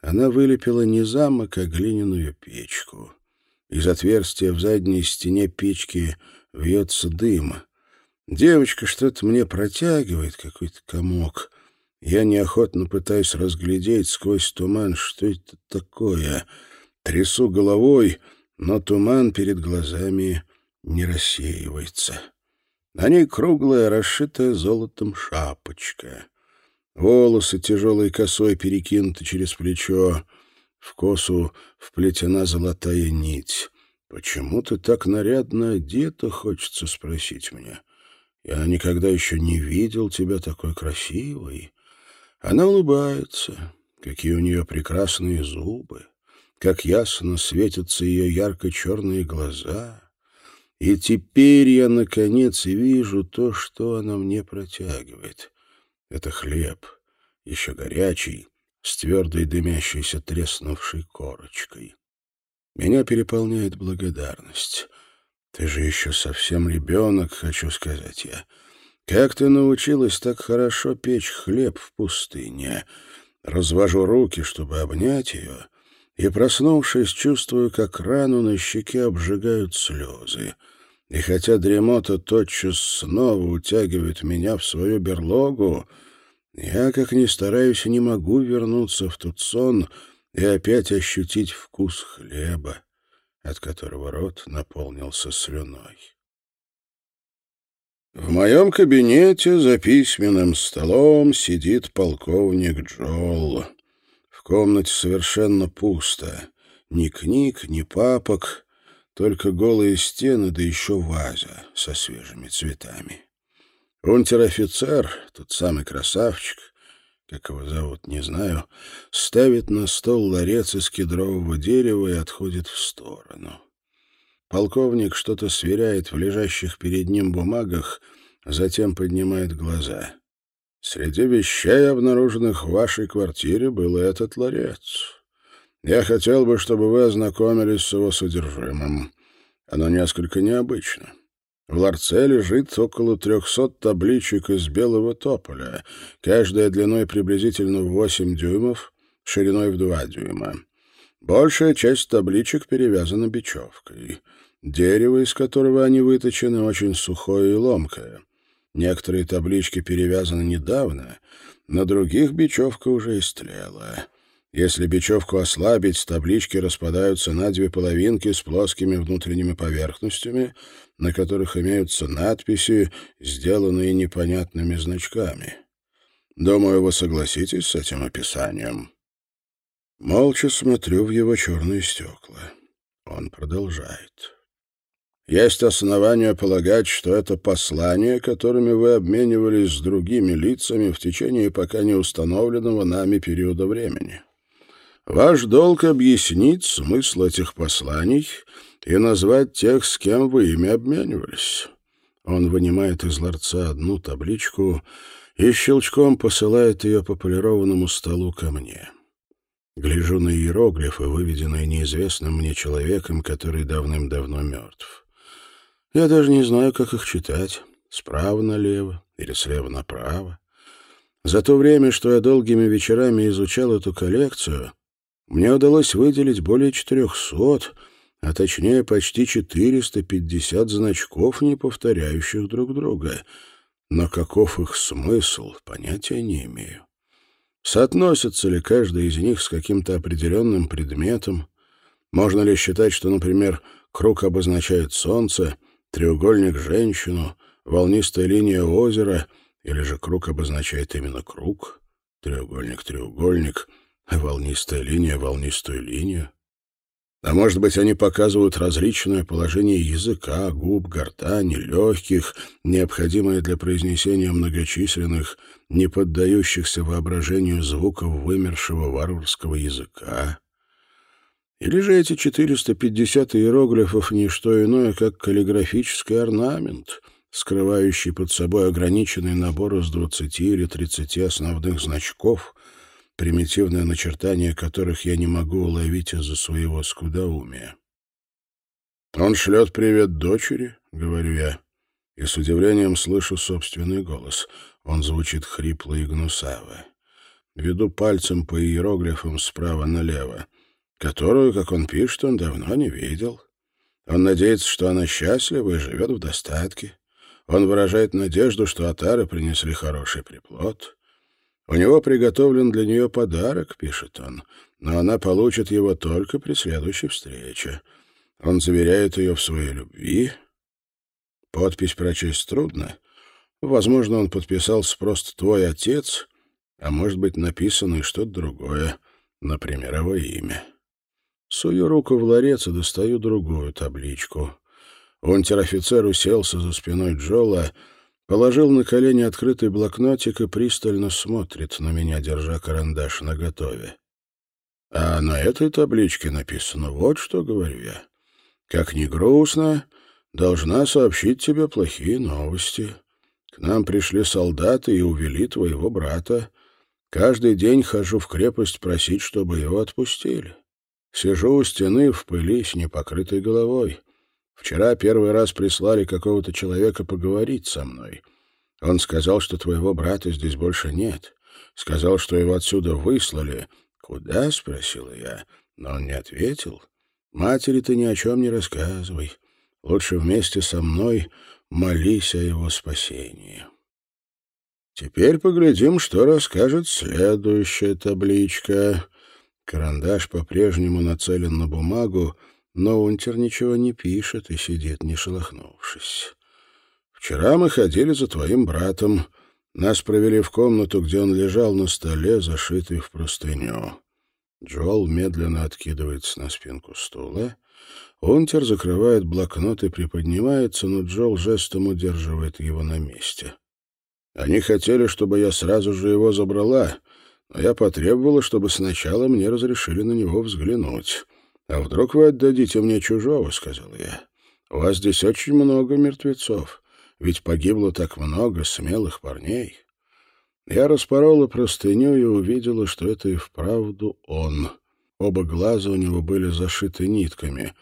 Она вылепила не замок, а глиняную печку. Из отверстия в задней стене печки вьется дым. Девочка что-то мне протягивает, какой-то комок. Я неохотно пытаюсь разглядеть сквозь туман, что это такое. Трясу головой, но туман перед глазами не рассеивается. На ней круглая, расшитая золотом шапочка. Волосы тяжелой косой перекинуты через плечо. В косу вплетена золотая нить. «Почему ты так нарядно одета?» — хочется спросить мне. «Я никогда еще не видел тебя такой красивой». Она улыбается. Какие у нее прекрасные зубы. Как ясно светятся ее ярко-черные глаза. И теперь я, наконец, вижу то, что она мне протягивает. Это хлеб, еще горячий, с твердой дымящейся треснувшей корочкой. Меня переполняет благодарность. Ты же еще совсем ребенок, хочу сказать я. Как ты научилась так хорошо печь хлеб в пустыне? Развожу руки, чтобы обнять ее, и, проснувшись, чувствую, как рану на щеке обжигают слезы. И хотя дремота тотчас снова утягивает меня в свою берлогу, я, как ни стараюсь, не могу вернуться в тот сон, и опять ощутить вкус хлеба, от которого рот наполнился слюной. В моем кабинете за письменным столом сидит полковник Джол. В комнате совершенно пусто. Ни книг, ни папок, только голые стены, да еще ваза со свежими цветами. Унтер-офицер, тот самый красавчик, как его зовут, не знаю, ставит на стол ларец из кедрового дерева и отходит в сторону. Полковник что-то сверяет в лежащих перед ним бумагах, затем поднимает глаза. Среди вещей, обнаруженных в вашей квартире, был этот ларец. Я хотел бы, чтобы вы ознакомились с его содержимым. Оно несколько необычно. В ларце лежит около трехсот табличек из белого тополя, каждая длиной приблизительно в восемь дюймов, шириной в два дюйма. Большая часть табличек перевязана бечевкой. Дерево, из которого они выточены, очень сухое и ломкое. Некоторые таблички перевязаны недавно, на других бечевка уже истлела. Если бечевку ослабить, таблички распадаются на две половинки с плоскими внутренними поверхностями, на которых имеются надписи, сделанные непонятными значками. Думаю, вы согласитесь с этим описанием. Молча смотрю в его черные стекла. Он продолжает. Есть основания полагать, что это послания, которыми вы обменивались с другими лицами в течение пока не установленного нами периода времени. Ваш долг объяснить смысл этих посланий и назвать тех, с кем вы ими обменивались. Он вынимает из ларца одну табличку и щелчком посылает ее по полированному столу ко мне. Гляжу на иероглифы, выведенные неизвестным мне человеком, который давным-давно мертв. Я даже не знаю, как их читать, справа налево или слева направо. За то время, что я долгими вечерами изучал эту коллекцию, мне удалось выделить более 400, а точнее почти 450 значков, не повторяющих друг друга. Но каков их смысл, понятия не имею. Соотносится ли каждый из них с каким-то определенным предметом? Можно ли считать, что, например, круг обозначает солнце, треугольник — женщину, волнистая линия — озера, или же круг обозначает именно круг, треугольник — треугольник — волнистая линия, волнистую линию. А может быть, они показывают различное положение языка, губ, гортани, легких, необходимое для произнесения многочисленных, не поддающихся воображению звуков вымершего варварского языка. Или же эти 450 иероглифов — не что иное, как каллиграфический орнамент, скрывающий под собой ограниченный набор из 20 или 30 основных значков — примитивное начертание которых я не могу уловить из-за своего скудоумия. «Он шлет привет дочери», — говорю я, и с удивлением слышу собственный голос. Он звучит хрипло и гнусаво. Веду пальцем по иероглифам справа налево, которую, как он пишет, он давно не видел. Он надеется, что она счастлива и живет в достатке. Он выражает надежду, что отары принесли хороший приплод. У него приготовлен для нее подарок, пишет он, но она получит его только при следующей встрече. Он заверяет ее в своей любви. Подпись прочесть трудно. Возможно, он подписался просто «твой отец», а может быть, написано и что-то другое, например, его имя. Сую руку в ларец и достаю другую табличку. Унтер-офицер уселся за спиной Джола Положил на колени открытый блокнотик и пристально смотрит на меня, держа карандаш наготове. А на этой табличке написано вот что, говорю я. Как ни грустно, должна сообщить тебе плохие новости. К нам пришли солдаты и увели твоего брата. Каждый день хожу в крепость просить, чтобы его отпустили. Сижу у стены в пыли с непокрытой головой. Вчера первый раз прислали какого-то человека поговорить со мной. Он сказал, что твоего брата здесь больше нет. Сказал, что его отсюда выслали. «Куда?» — спросила я. Но он не ответил. «Матери ты ни о чем не рассказывай. Лучше вместе со мной молись о его спасении». Теперь поглядим, что расскажет следующая табличка. Карандаш по-прежнему нацелен на бумагу, но Унтер ничего не пишет и сидит, не шелохнувшись. «Вчера мы ходили за твоим братом. Нас провели в комнату, где он лежал на столе, зашитый в простыню». Джоэл медленно откидывается на спинку стула. Унтер закрывает блокнот и приподнимается, но Джоэл жестом удерживает его на месте. «Они хотели, чтобы я сразу же его забрала, но я потребовала, чтобы сначала мне разрешили на него взглянуть. «А вдруг вы отдадите мне чужого?» — сказал я. «У вас здесь очень много мертвецов, ведь погибло так много смелых парней». Я распорола простыню и увидела, что это и вправду он. Оба глаза у него были зашиты нитками.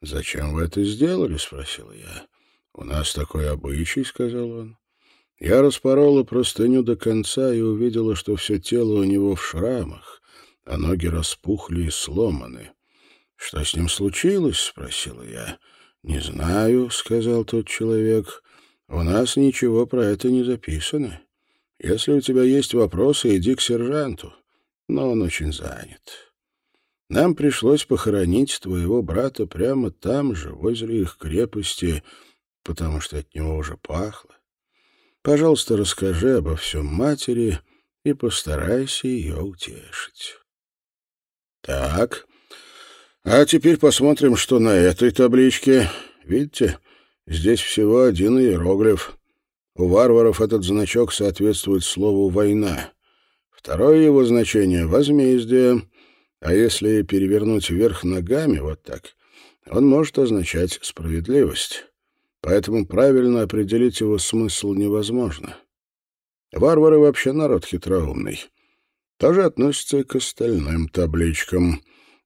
«Зачем вы это сделали?» — спросил я. «У нас такой обычай», — сказал он. Я распорола простыню до конца и увидела, что все тело у него в шрамах, а ноги распухли и сломаны. «Что с ним случилось?» — спросила я. «Не знаю», — сказал тот человек. «У нас ничего про это не записано. Если у тебя есть вопросы, иди к сержанту, но он очень занят. Нам пришлось похоронить твоего брата прямо там же, возле их крепости, потому что от него уже пахло. Пожалуйста, расскажи обо всем матери и постарайся ее утешить. Так, а теперь посмотрим, что на этой табличке. Видите, здесь всего один иероглиф. У варваров этот значок соответствует слову «война». Второе его значение — возмездие. А если перевернуть вверх ногами вот так, он может означать справедливость поэтому правильно определить его смысл невозможно. Варвары вообще народ хитроумный. Тоже относится и к остальным табличкам.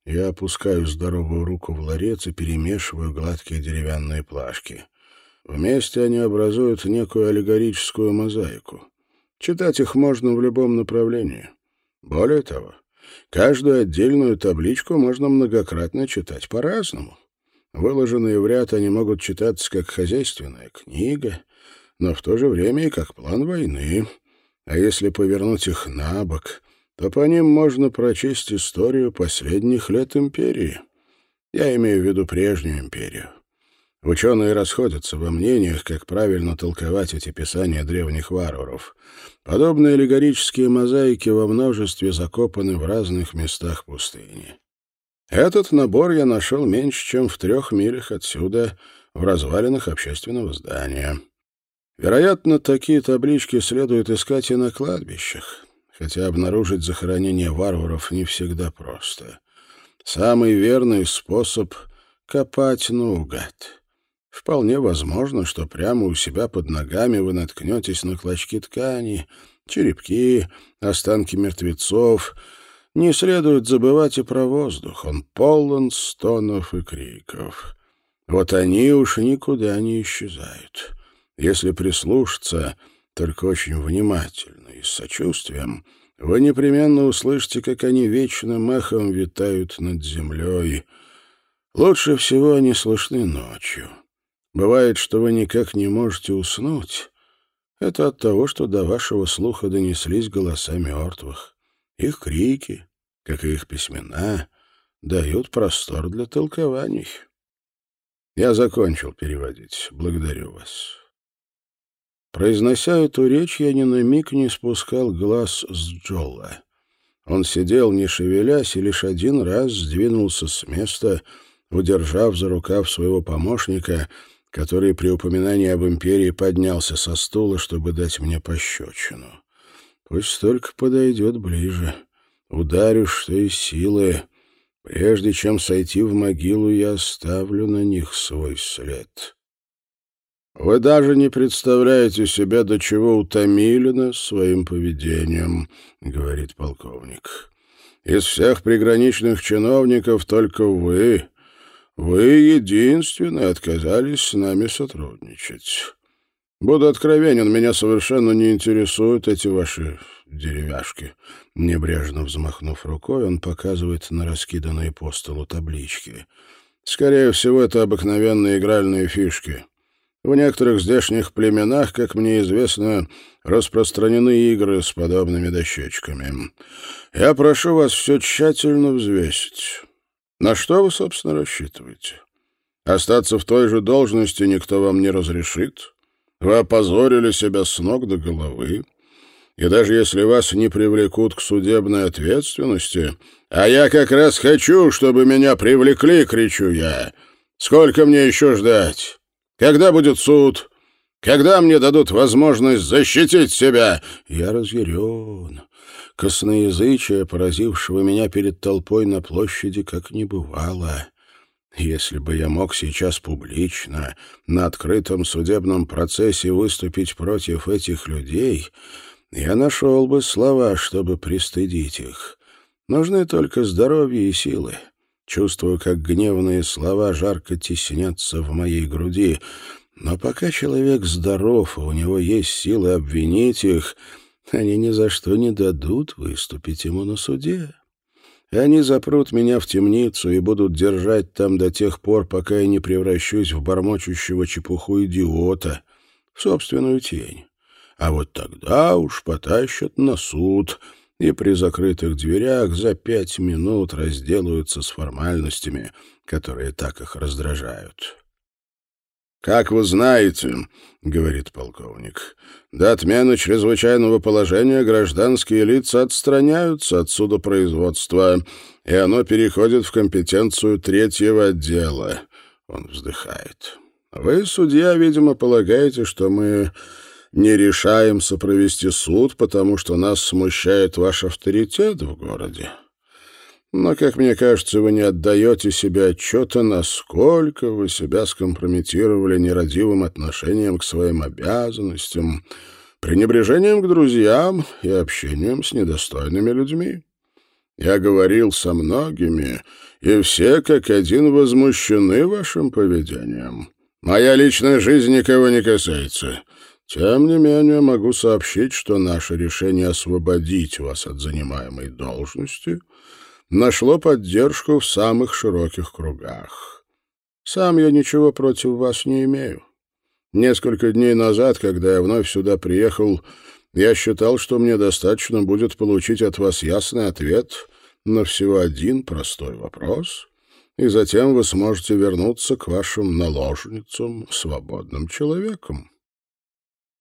Я опускаю здоровую руку в ларец и перемешиваю гладкие деревянные плашки. Вместе они образуют некую аллегорическую мозаику. Читать их можно в любом направлении. Более того, каждую отдельную табличку можно многократно читать по-разному. Выложенные в ряд они могут читаться как хозяйственная книга, но в то же время и как план войны. А если повернуть их на бок, то по ним можно прочесть историю последних лет империи. Я имею в виду прежнюю империю. Ученые расходятся во мнениях, как правильно толковать эти писания древних варваров. Подобные аллегорические мозаики во множестве закопаны в разных местах пустыни. Этот набор я нашел меньше, чем в трех милях отсюда, в развалинах общественного здания. Вероятно, такие таблички следует искать и на кладбищах, хотя обнаружить захоронение варваров не всегда просто. Самый верный способ — копать наугад. Вполне возможно, что прямо у себя под ногами вы наткнетесь на клочки ткани, черепки, останки мертвецов — не следует забывать и про воздух. Он полон стонов и криков. Вот они уж никуда не исчезают. Если прислушаться, только очень внимательно с сочувствием, вы непременно услышите, как они вечным махом витают над землей. Лучше всего они слышны ночью. Бывает, что вы никак не можете уснуть. Это от того, что до вашего слуха донеслись голоса мертвых. Их крики, как и их письмена, дают простор для толкований. Я закончил переводить. Благодарю вас. Произнося эту речь, я ни на миг не спускал глаз с Джола. Он сидел, не шевелясь, и лишь один раз сдвинулся с места, удержав за рукав своего помощника, который при упоминании об империи поднялся со стула, чтобы дать мне пощечину. Пусть только подойдет ближе. Ударю, что из силы. Прежде чем сойти в могилу, я оставлю на них свой след. Вы даже не представляете себе, до чего утомили нас своим поведением, — говорит полковник. Из всех приграничных чиновников только вы, вы единственные отказались с нами сотрудничать. Буду откровенен, меня совершенно не интересуют эти ваши деревяшки. Небрежно взмахнув рукой, он показывает на раскиданные по столу таблички. Скорее всего, это обыкновенные игральные фишки. В некоторых здешних племенах, как мне известно, распространены игры с подобными дощечками. Я прошу вас все тщательно взвесить. На что вы, собственно, рассчитываете? Остаться в той же должности никто вам не разрешит. Вы опозорили себя с ног до головы. И даже если вас не привлекут к судебной ответственности... А я как раз хочу, чтобы меня привлекли, кричу я. Сколько мне еще ждать? Когда будет суд? Когда мне дадут возможность защитить себя? Я разъярен. Косноязычие, поразившего меня перед толпой на площади, как не бывало. Если бы я мог сейчас публично, на открытом судебном процессе выступить против этих людей, я нашел бы слова, чтобы пристыдить их. Нужны только здоровье и силы. Чувствую, как гневные слова жарко теснятся в моей груди. Но пока человек здоров, и у него есть силы обвинить их, они ни за что не дадут выступить ему на суде. Они запрут меня в темницу и будут держать там до тех пор, пока я не превращусь в бормочущего чепуху идиота, в собственную тень. А вот тогда уж потащат на суд — и при закрытых дверях за пять минут разделаются с формальностями, которые так их раздражают. «Как вы знаете, — говорит полковник, — до отмены чрезвычайного положения гражданские лица отстраняются от судопроизводства, и оно переходит в компетенцию третьего отдела». Он вздыхает. «Вы, судья, видимо, полагаете, что мы не решаемся провести суд, потому что нас смущает ваш авторитет в городе. Но, как мне кажется, вы не отдаете себе отчета, насколько вы себя скомпрометировали нерадивым отношением к своим обязанностям, пренебрежением к друзьям и общением с недостойными людьми. Я говорил со многими, и все как один возмущены вашим поведением. Моя личная жизнь никого не касается. Тем не менее, могу сообщить, что наше решение освободить вас от занимаемой должности нашло поддержку в самых широких кругах. Сам я ничего против вас не имею. Несколько дней назад, когда я вновь сюда приехал, я считал, что мне достаточно будет получить от вас ясный ответ на всего один простой вопрос, и затем вы сможете вернуться к вашим наложницам свободным человеком.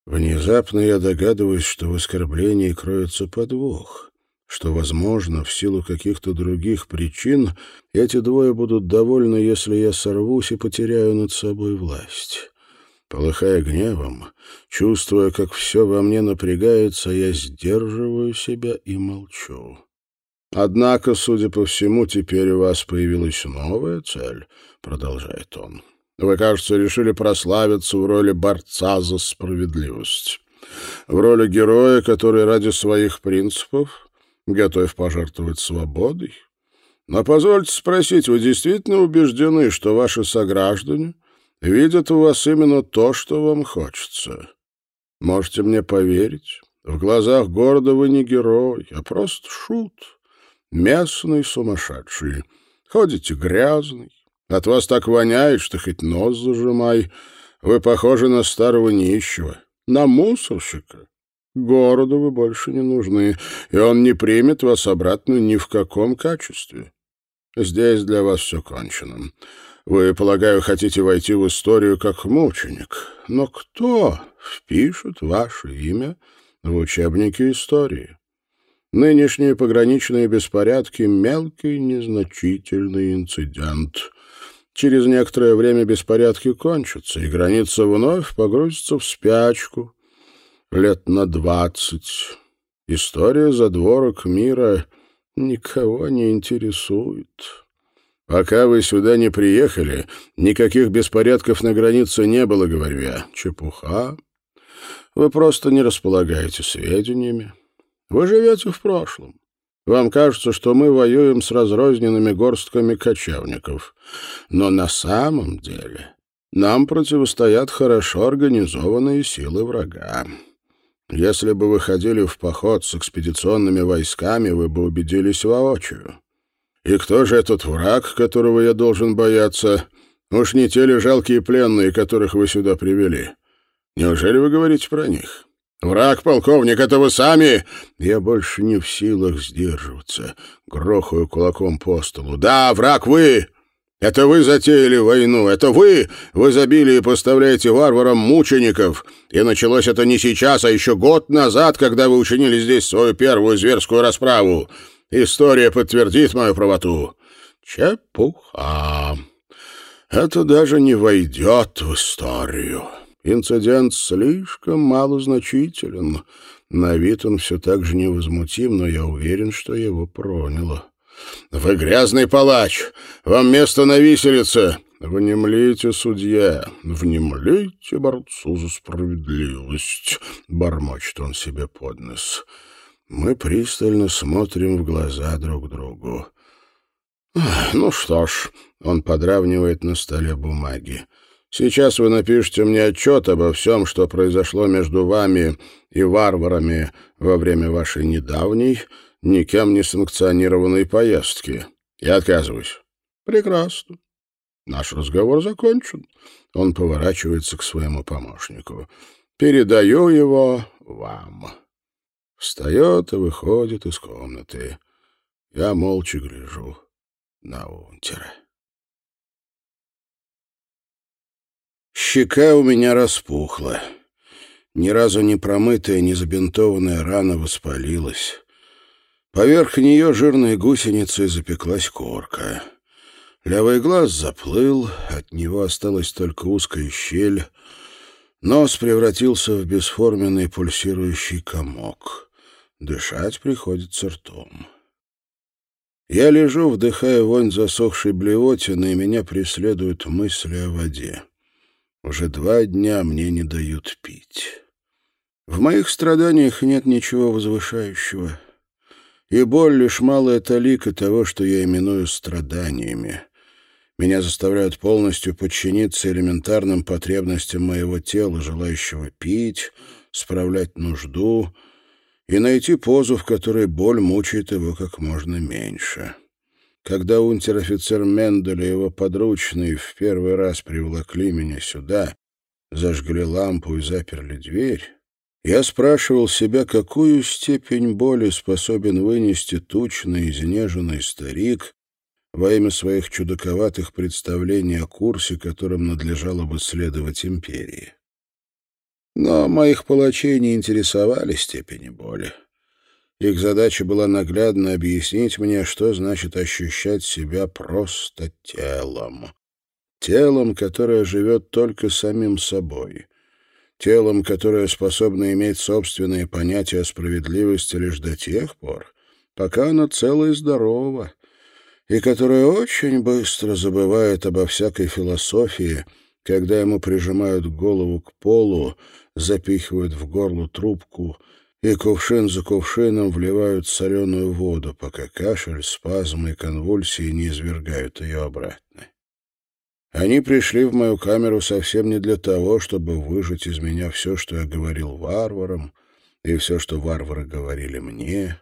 Внезапно я догадываюсь, что в оскорблении кроется подвох, что, возможно, в силу каких-то других причин эти двое будут довольны, если я сорвусь и потеряю над собой власть. Полыхая гневом, чувствуя, как все во мне напрягается, я сдерживаю себя и молчу. «Однако, судя по всему, теперь у вас появилась новая цель», — продолжает он. Вы, кажется, решили прославиться в роли борца за справедливость. В роли героя, который ради своих принципов готов пожертвовать свободой. Но позвольте спросить, вы действительно убеждены, что ваши сограждане видят у вас именно то, что вам хочется? Можете мне поверить? В глазах города вы не герой, а просто шут, местный сумасшедший. Ходите грязный, от вас так воняет, что хоть нос зажимай. Вы похожи на старого нищего, на мусорщика. Городу вы больше не нужны, и он не примет вас обратно ни в каком качестве. Здесь для вас все кончено. Вы, полагаю, хотите войти в историю как мученик. Но кто впишет ваше имя в учебники истории? Нынешние пограничные беспорядки — мелкий незначительный инцидент. Через некоторое время беспорядки кончатся, и граница вновь погрузится в спячку лет на двадцать. История задворок мира никого не интересует. Пока вы сюда не приехали, никаких беспорядков на границе не было, говорю я. Чепуха. Вы просто не располагаете сведениями. Вы живете в прошлом. Вам кажется, что мы воюем с разрозненными горстками кочевников. Но на самом деле нам противостоят хорошо организованные силы врага. Если бы вы ходили в поход с экспедиционными войсками, вы бы убедились воочию. И кто же этот враг, которого я должен бояться? Уж не те ли жалкие пленные, которых вы сюда привели? Неужели вы говорите про них? Враг, полковник, это вы сами!» Я больше не в силах сдерживаться. Грохаю кулаком по столу. «Да, враг вы! Это вы затеяли войну, это вы в изобилии поставляете варварам мучеников. И началось это не сейчас, а еще год назад, когда вы учинили здесь свою первую зверскую расправу. История подтвердит мою правоту. Чепуха. Это даже не войдет в историю. Инцидент слишком малозначителен. На вид он все так же невозмутим, но я уверен, что его проняло. «Вы грязный палач! Вам место на виселице!» «Внемлите, судья, внемлите борцу за справедливость!» — бормочет он себе под нос. Мы пристально смотрим в глаза друг другу. «Ну что ж», — он подравнивает на столе бумаги, «сейчас вы напишите мне отчет обо всем, что произошло между вами и варварами во время вашей недавней, никем не санкционированной поездки. Я отказываюсь». «Прекрасно. Наш разговор закончен». Он поворачивается к своему помощнику. «Передаю его вам». Встает и выходит из комнаты. Я молча гляжу на унтера. Щека у меня распухла. Ни разу не промытая, не забинтованная рана воспалилась. Поверх нее жирной гусеницей запеклась корка. Левый глаз заплыл, от него осталась только узкая щель. Нос превратился в бесформенный пульсирующий комок. Дышать приходится ртом. Я лежу, вдыхая вонь засохшей блевотины, и меня преследуют мысли о воде. Уже два дня мне не дают пить. В моих страданиях нет ничего возвышающего, и боль — лишь малая талика того, что я именую страданиями. Меня заставляют полностью подчиниться элементарным потребностям моего тела, желающего пить, справлять нужду — и найти позу, в которой боль мучает его как можно меньше. Когда унтер-офицер Мендель и его подручные в первый раз привлекли меня сюда, зажгли лампу и заперли дверь, я спрашивал себя, какую степень боли способен вынести тучный, изнеженный старик во имя своих чудаковатых представлений о курсе, которым надлежало бы следовать империи. Но моих палачей не интересовали степени боли. Их задача была наглядно объяснить мне, что значит ощущать себя просто телом. Телом, которое живет только самим собой. Телом, которое способно иметь собственные понятия о справедливости лишь до тех пор, пока оно цело и здорово, и которое очень быстро забывает обо всякой философии, когда ему прижимают голову к полу, запихивают в горло трубку и кувшин за кувшином вливают соленую воду, пока кашель, спазмы и конвульсии не извергают ее обратно. Они пришли в мою камеру совсем не для того, чтобы выжать из меня все, что я говорил варварам, и все, что варвары говорили мне,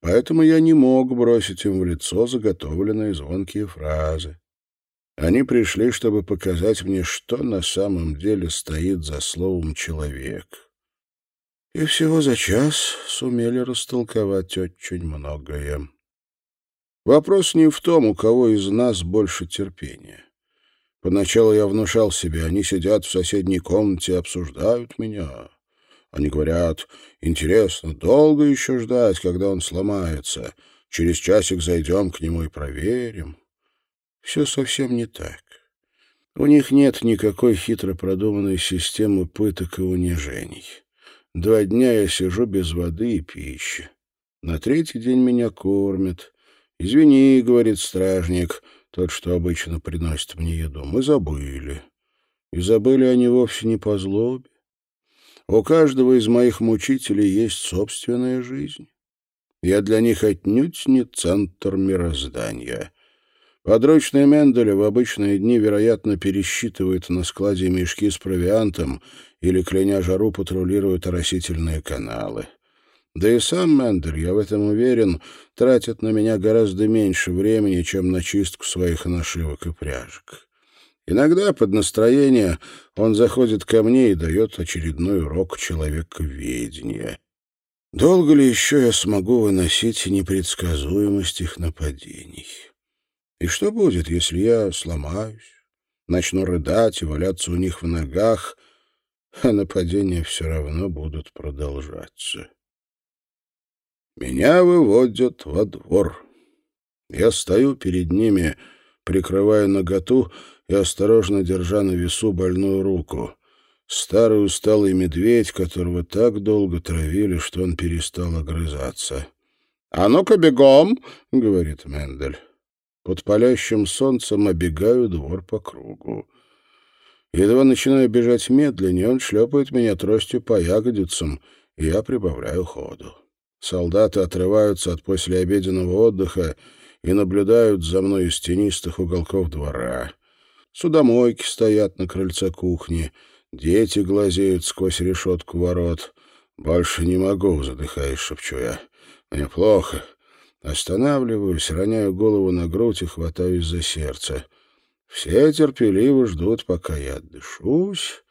поэтому я не мог бросить им в лицо заготовленные звонкие фразы. Они пришли, чтобы показать мне, что на самом деле стоит за словом «человек». И всего за час сумели растолковать очень многое. Вопрос не в том, у кого из нас больше терпения. Поначалу я внушал себе, они сидят в соседней комнате и обсуждают меня. Они говорят, интересно, долго еще ждать, когда он сломается. Через часик зайдем к нему и проверим. Все совсем не так. У них нет никакой хитро продуманной системы пыток и унижений. Два дня я сижу без воды и пищи. На третий день меня кормят. «Извини», — говорит стражник, тот, что обычно приносит мне еду, — «мы забыли». И забыли они вовсе не по злобе. У каждого из моих мучителей есть собственная жизнь. Я для них отнюдь не центр мироздания. Подручный Менделя в обычные дни, вероятно, пересчитывает на складе мешки с провиантом или, кляня жару, патрулирует оросительные каналы. Да и сам Мендель, я в этом уверен, тратит на меня гораздо меньше времени, чем на чистку своих нашивок и пряжек. Иногда под настроение он заходит ко мне и дает очередной урок человековедения. Долго ли еще я смогу выносить непредсказуемость их нападений? И что будет, если я сломаюсь, начну рыдать и валяться у них в ногах, а нападения все равно будут продолжаться? Меня выводят во двор. Я стою перед ними, прикрывая наготу и осторожно держа на весу больную руку. Старый усталый медведь, которого так долго травили, что он перестал огрызаться. — А ну-ка бегом! — говорит Мендель. Под палящим солнцем обегаю двор по кругу. Едва начинаю бежать медленнее, он шлепает меня тростью по ягодицам, и я прибавляю ходу. Солдаты отрываются от послеобеденного отдыха и наблюдают за мной из тенистых уголков двора. Судомойки стоят на крыльце кухни, дети глазеют сквозь решетку ворот. «Больше не могу», — задыхаясь, шепчу я. «Мне плохо». Останавливаюсь, роняю голову на грудь и хватаюсь за сердце. Все терпеливо ждут, пока я отдышусь.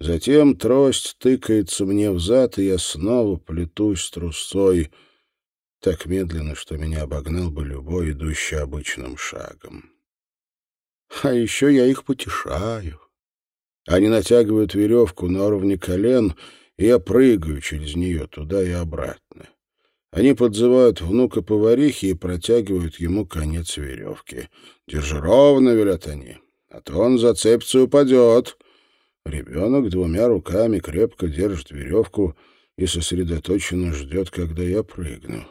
Затем трость тыкается мне в зад, и я снова плетусь трусцой — так медленно, что меня обогнал бы любой, идущий обычным шагом. А еще я их потешаю. Они натягивают веревку на уровне колен, и я прыгаю через нее туда и обратно. Они подзывают внука поварихи и протягивают ему конец веревки. «Держи ровно», — велят они, — «а то он зацепится и упадет». Ребенок двумя руками крепко держит веревку и сосредоточенно ждет, когда я прыгну.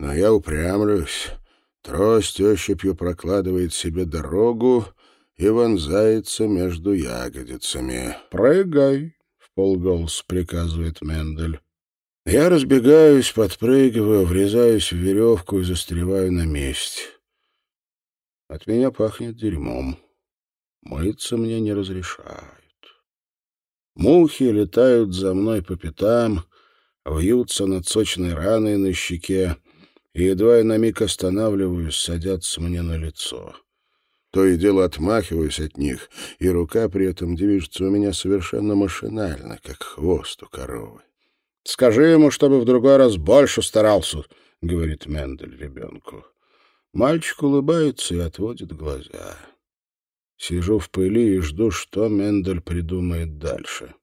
Но я упрямлюсь. Трость ощупью прокладывает себе дорогу и вонзается между ягодицами. «Прыгай!» — в полголос приказывает Мендель. Я разбегаюсь, подпрыгиваю, врезаюсь в веревку и застреваю на месте. От меня пахнет дерьмом. Мыться мне не разрешают. Мухи летают за мной по пятам, вьются над сочной раной на щеке, и едва я на миг останавливаюсь, садятся мне на лицо. То и дело отмахиваюсь от них, и рука при этом движется у меня совершенно машинально, как хвост у коровы. — Скажи ему, чтобы в другой раз больше старался, — говорит Мендель ребенку. Мальчик улыбается и отводит глаза. Сижу в пыли и жду, что Мендель придумает дальше.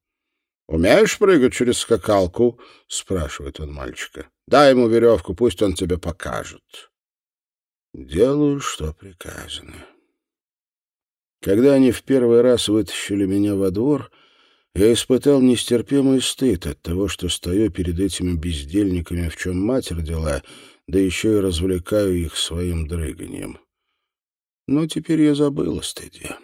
«Умеешь прыгать через скакалку?» — спрашивает он мальчика. «Дай ему веревку, пусть он тебе покажет». Делаю, что приказано. Когда они в первый раз вытащили меня во двор, я испытал нестерпимый стыд от того, что стою перед этими бездельниками, в чем мать родила, да еще и развлекаю их своим дрыганием. Но теперь я забыл о стыде.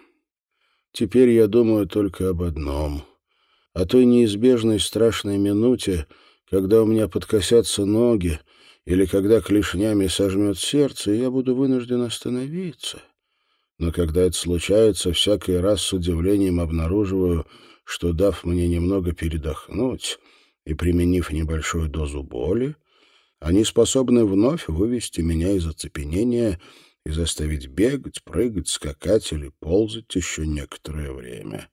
Теперь я думаю только об одном — о той неизбежной страшной минуте, когда у меня подкосятся ноги или когда клешнями сожмет сердце, и я буду вынужден остановиться. Но когда это случается, всякий раз с удивлением обнаруживаю, что, дав мне немного передохнуть и применив небольшую дозу боли, они способны вновь вывести меня из оцепенения и заставить бегать, прыгать, скакать или ползать еще некоторое время.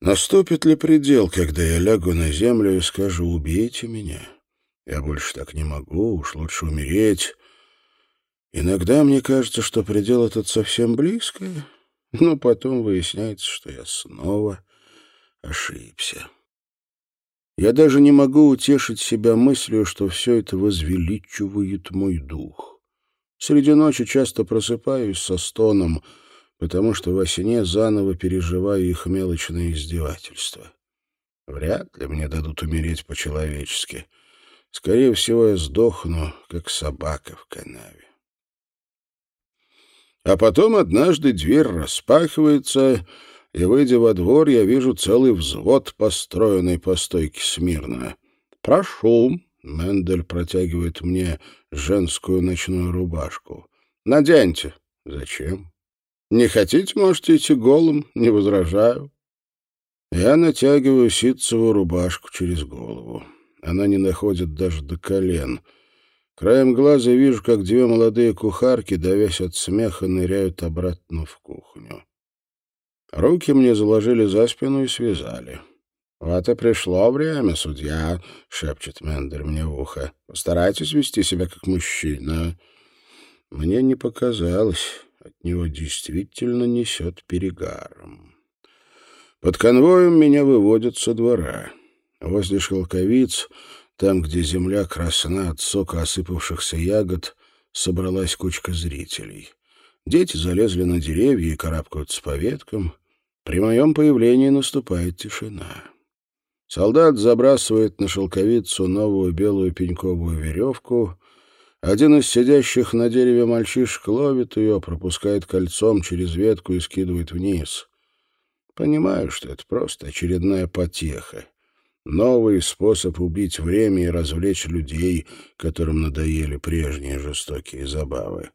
Наступит ли предел, когда я лягу на землю и скажу «убейте меня»? Я больше так не могу, уж лучше умереть. Иногда мне кажется, что предел этот совсем близко, но потом выясняется, что я снова ошибся. Я даже не могу утешить себя мыслью, что все это возвеличивает мой дух. Среди ночи часто просыпаюсь со стоном — потому что во сне заново переживаю их мелочные издевательства. Вряд ли мне дадут умереть по-человечески. Скорее всего, я сдохну, как собака в канаве. А потом однажды дверь распахивается, и, выйдя во двор, я вижу целый взвод, построенный по стойке смирно. «Прошу», — Мендель протягивает мне женскую ночную рубашку. «Наденьте». «Зачем?» Не хотите, можете идти голым, не возражаю. Я натягиваю ситцевую рубашку через голову. Она не находит даже до колен. Краем глаза вижу, как две молодые кухарки, давясь от смеха, ныряют обратно в кухню. Руки мне заложили за спину и связали. «Вот и пришло время, судья», — шепчет Мендель мне в ухо. «Постарайтесь вести себя как мужчина». Мне не показалось, от него действительно несет перегаром. Под конвоем меня выводят со двора. Возле шелковиц, там, где земля красна от сока осыпавшихся ягод, собралась кучка зрителей. Дети залезли на деревья и карабкаются по веткам. При моем появлении наступает тишина. Солдат забрасывает на шелковицу новую белую пеньковую веревку. Один из сидящих на дереве мальчишек ловит ее, пропускает кольцом через ветку и скидывает вниз. Понимаю, что это просто очередная потеха. Новый способ убить время и развлечь людей, которым надоели прежние жестокие забавы.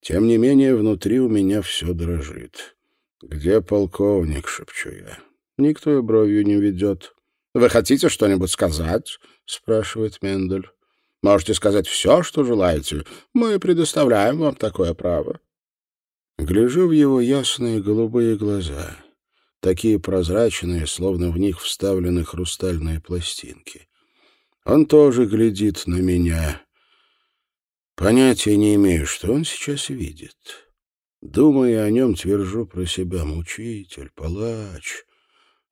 Тем не менее, внутри у меня все дрожит. «Где полковник?» — шепчу я. Никто и бровью не ведет. «Вы хотите что-нибудь сказать?» — спрашивает Мендель. «Можете сказать все, что желаете. Мы предоставляем вам такое право». Гляжу в его ясные голубые глаза, такие прозрачные, словно в них вставлены хрустальные пластинки. Он тоже глядит на меня. Понятия не имею, что он сейчас видит. Думая о нем, твержу про себя «мучитель», «палач»,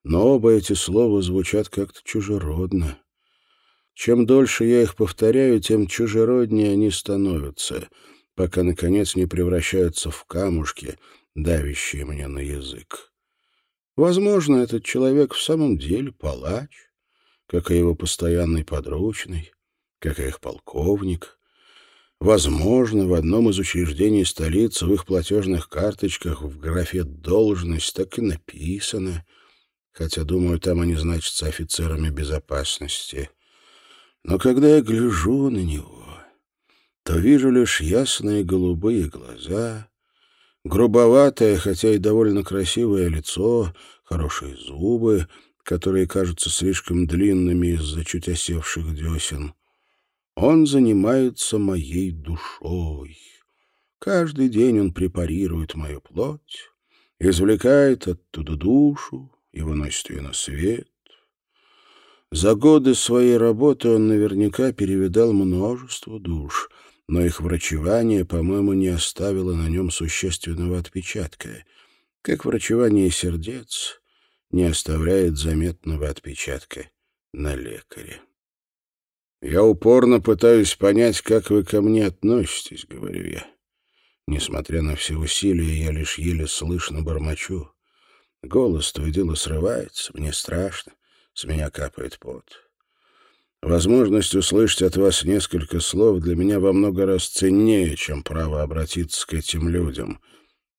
но оба эти слова звучат как-то чужеродно. Чем дольше я их повторяю, тем чужероднее они становятся, пока, наконец, не превращаются в камушки, давящие мне на язык. Возможно, этот человек в самом деле палач, как и его постоянный подручный, как и их полковник. Возможно, в одном из учреждений столицы в их платежных карточках в графе «должность» так и написано — хотя, думаю, там они значатся офицерами безопасности. Но когда я гляжу на него, то вижу лишь ясные голубые глаза, грубоватое, хотя и довольно красивое лицо, хорошие зубы, которые кажутся слишком длинными из-за чуть осевших десен. Он занимается моей душой. Каждый день он препарирует мою плоть, извлекает оттуда душу, и выносит ее на свет. За годы своей работы он наверняка перевидал множество душ, но их врачевание, по-моему, не оставило на нем существенного отпечатка, как врачевание сердец не оставляет заметного отпечатка на лекаре. «Я упорно пытаюсь понять, как вы ко мне относитесь», — говорю я. Несмотря на все усилия, я лишь еле слышно бормочу. Голос то и дело срывается, мне страшно, с меня капает пот. Возможность услышать от вас несколько слов для меня во много раз ценнее, чем право обратиться к этим людям,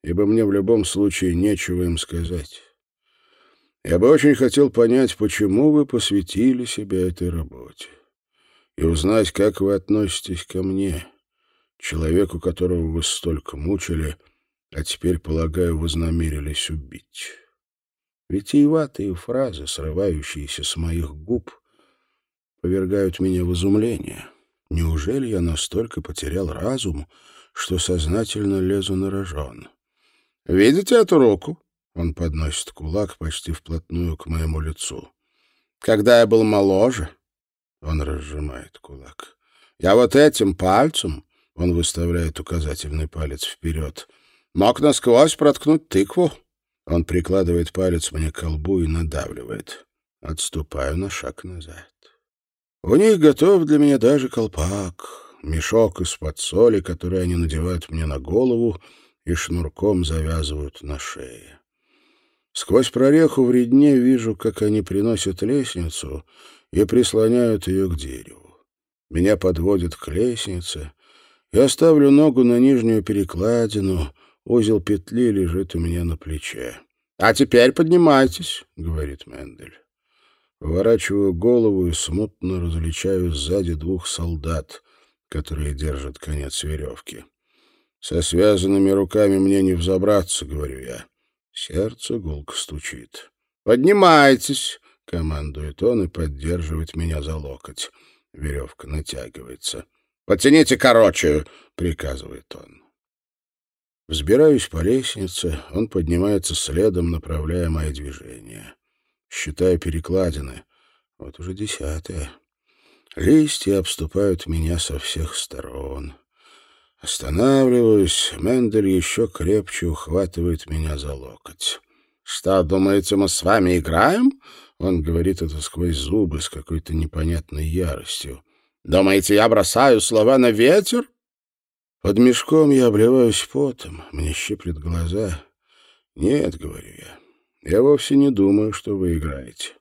ибо мне в любом случае нечего им сказать. Я бы очень хотел понять, почему вы посвятили себя этой работе, и узнать, как вы относитесь ко мне, человеку, которого вы столько мучили, а теперь, полагаю, вознамерились убить». Витиеватые фразы, срывающиеся с моих губ, повергают меня в изумление. Неужели я настолько потерял разум, что сознательно лезу на рожон? «Видите эту руку?» Он подносит кулак почти вплотную к моему лицу. «Когда я был моложе...» Он разжимает кулак. «Я вот этим пальцем...» Он выставляет указательный палец вперед. «Мог насквозь проткнуть тыкву». Он прикладывает палец мне к колбу и надавливает. Отступаю на шаг назад. У них готов для меня даже колпак, мешок из-под соли, который они надевают мне на голову и шнурком завязывают на шее. Сквозь прореху в редне вижу, как они приносят лестницу и прислоняют ее к дереву. Меня подводят к лестнице. Я ставлю ногу на нижнюю перекладину — Узел петли лежит у меня на плече. — А теперь поднимайтесь, — говорит Мендель. Поворачиваю голову и смутно различаю сзади двух солдат, которые держат конец веревки. Со связанными руками мне не взобраться, — говорю я. Сердце гулко стучит. «Поднимайтесь!» — командует он и поддерживает меня за локоть. Веревка натягивается. «Потяните короче!» — приказывает он. Взбираюсь по лестнице, он поднимается следом, направляя мои движения. Считаю перекладины. Вот уже десятая. Листья обступают меня со всех сторон. Останавливаюсь, Мендель еще крепче ухватывает меня за локоть. «Что, думаете, мы с вами играем?» Он говорит это сквозь зубы с какой-то непонятной яростью. «Думаете, я бросаю слова на ветер?» Под мешком я обливаюсь потом, мне щиплет глаза. «Нет», — говорю я, — «я вовсе не думаю, что вы играете.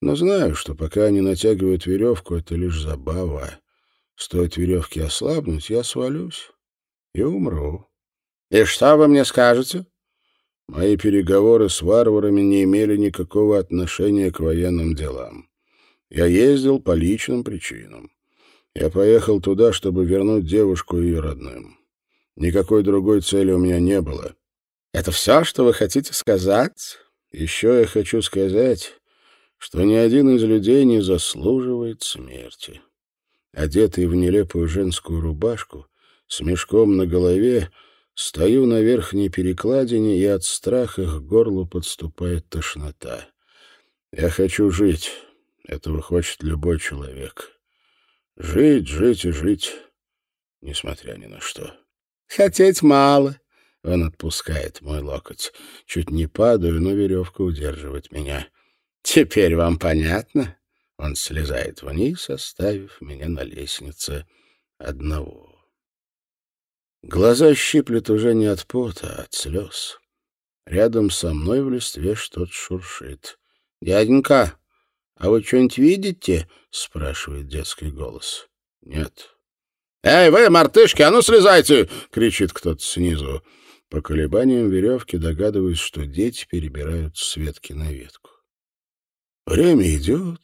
Но знаю, что пока они натягивают веревку, это лишь забава. Стоит веревке ослабнуть, я свалюсь и умру». «И что вы мне скажете?» Мои переговоры с варварами не имели никакого отношения к военным делам. Я ездил по личным причинам. Я поехал туда, чтобы вернуть девушку ее родным. Никакой другой цели у меня не было. Это все, что вы хотите сказать? Еще я хочу сказать, что ни один из людей не заслуживает смерти. Одетый в нелепую женскую рубашку, с мешком на голове, стою на верхней перекладине, и от страха к горлу подступает тошнота. Я хочу жить. Этого хочет любой человек. Жить, жить и жить, несмотря ни на что. Хотеть мало. Он отпускает мой локоть. Чуть не падаю, но веревка удерживает меня. Теперь вам понятно? Он слезает вниз, оставив меня на лестнице одного. Глаза щиплет уже не от пота, а от слез. Рядом со мной в листве что-то шуршит. «Дяденька, «А вы что-нибудь видите?» — спрашивает детский голос. «Нет». «Эй, вы, мартышки, а ну слезайте!» — кричит кто-то снизу. По колебаниям веревки догадываюсь, что дети перебирают с ветки на ветку. Время идет.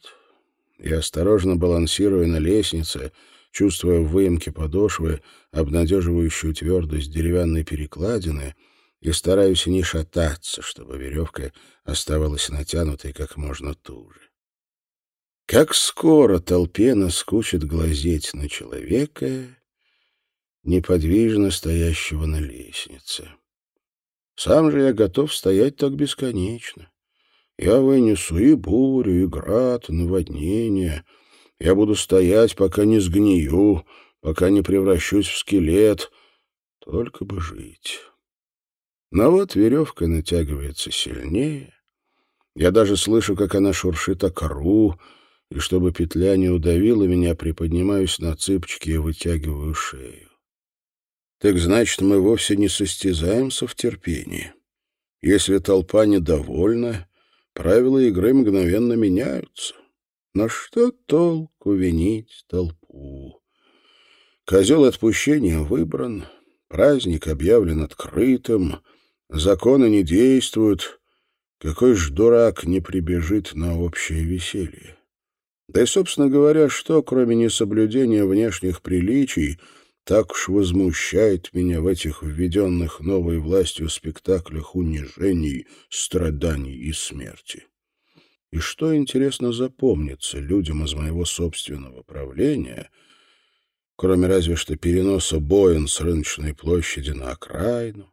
Я осторожно балансирую на лестнице, чувствуя в выемке подошвы обнадеживающую твердость деревянной перекладины и стараюсь не шататься, чтобы веревка оставалась натянутой как можно туже. Как скоро толпе наскучит глазеть на человека, неподвижно стоящего на лестнице. Сам же я готов стоять так бесконечно. Я вынесу и бурю, и град, и наводнение. Я буду стоять, пока не сгнию, пока не превращусь в скелет. Только бы жить. Но вот веревка натягивается сильнее. Я даже слышу, как она шуршит о кору, и чтобы петля не удавила меня, приподнимаюсь на цыпочки и вытягиваю шею. Так значит, мы вовсе не состязаемся в терпении. Если толпа недовольна, правила игры мгновенно меняются. Но что толку винить толпу? Козел отпущения выбран, праздник объявлен открытым, законы не действуют. Какой ж дурак не прибежит на общее веселье? Да и, собственно говоря, что, кроме несоблюдения внешних приличий, так уж возмущает меня в этих введенных новой властью спектаклях унижений, страданий и смерти? И что, интересно, запомнится людям из моего собственного правления, кроме разве что переноса Боин с рыночной площади на окраину,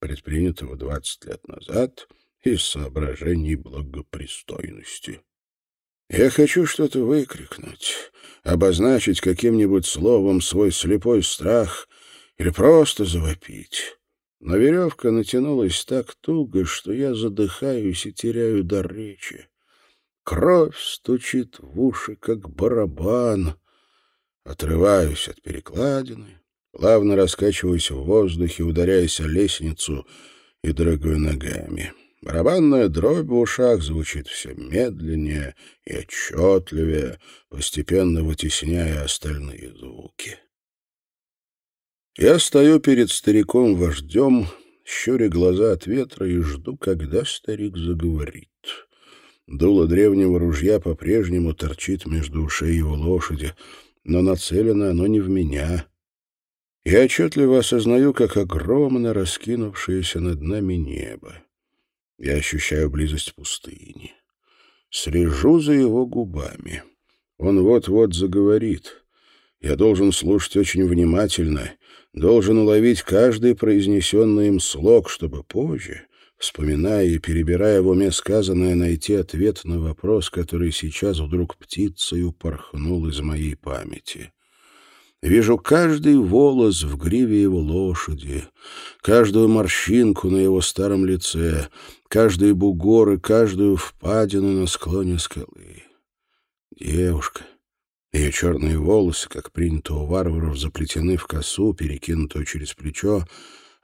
предпринятого 20 лет назад из соображений благопристойности? Я хочу что-то выкрикнуть, обозначить каким-нибудь словом свой слепой страх или просто завопить. Но веревка натянулась так туго, что я задыхаюсь и теряю дар речи. Кровь стучит в уши, как барабан. Отрываюсь от перекладины, плавно раскачиваюсь в воздухе, ударяясь о лестницу и дрыгаю ногами. Барабанная дробь в ушах звучит все медленнее и отчетливее, постепенно вытесняя остальные звуки. Я стою перед стариком-вождем, щуря глаза от ветра и жду, когда старик заговорит. Дуло древнего ружья по-прежнему торчит между ушей его лошади, но нацелено оно не в меня. Я отчетливо осознаю, как огромно раскинувшееся над нами небо. Я ощущаю близость пустыни. Слежу за его губами. Он вот-вот заговорит. Я должен слушать очень внимательно, должен уловить каждый произнесенный им слог, чтобы позже, вспоминая и перебирая в уме сказанное, найти ответ на вопрос, который сейчас вдруг птицей упорхнул из моей памяти. Вижу каждый волос в гриве его лошади, каждую морщинку на его старом лице, каждый бугор и каждую впадину на склоне скалы. Девушка. Ее черные волосы, как принято у варваров, заплетены в косу, перекинутую через плечо,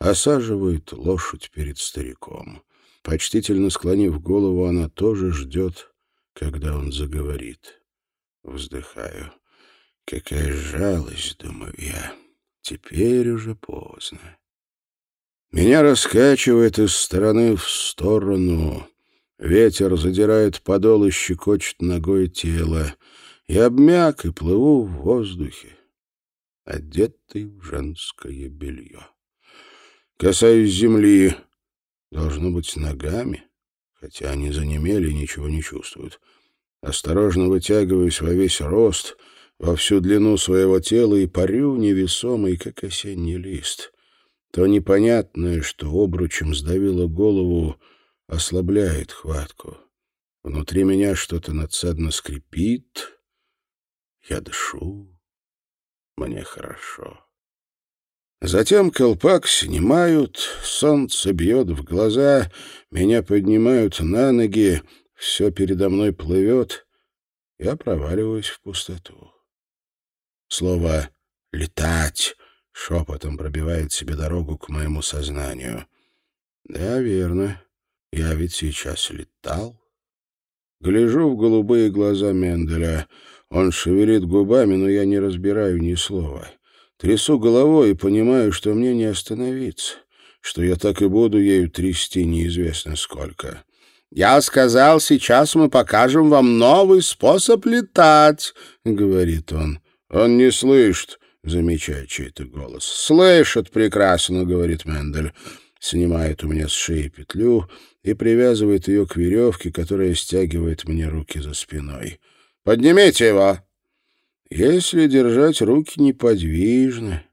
осаживает лошадь перед стариком. Почтительно склонив голову, она тоже ждет, когда он заговорит. Вздыхаю. Какая жалость, думаю я. Теперь уже поздно. Меня раскачивает из стороны в сторону. Ветер задирает подол и щекочет ногой тело. Я обмяк и плыву в воздухе, одетый в женское белье. Касаюсь земли, должно быть, ногами, хотя они занемели и ничего не чувствуют. Осторожно вытягиваюсь во весь рост — во всю длину своего тела и парю невесомый, как осенний лист. То непонятное, что обручем сдавило голову, ослабляет хватку. Внутри меня что-то надсадно скрипит. Я дышу. Мне хорошо. Затем колпак снимают, солнце бьет в глаза, меня поднимают на ноги, все передо мной плывет. Я проваливаюсь в пустоту. Слово «летать» шепотом пробивает себе дорогу к моему сознанию. Да, верно. Я ведь сейчас летал. Гляжу в голубые глаза Менделя. Он шевелит губами, но я не разбираю ни слова. Трясу головой и понимаю, что мне не остановиться, что я так и буду ею трясти неизвестно сколько. «Я сказал, сейчас мы покажем вам новый способ летать», — говорит он. «Он не слышит», — замечает чей-то голос. «Слышит прекрасно», — говорит Мендель. Снимает у меня с шеи петлю и привязывает ее к веревке, которая стягивает мне руки за спиной. «Поднимите его!» Если держать руки неподвижно,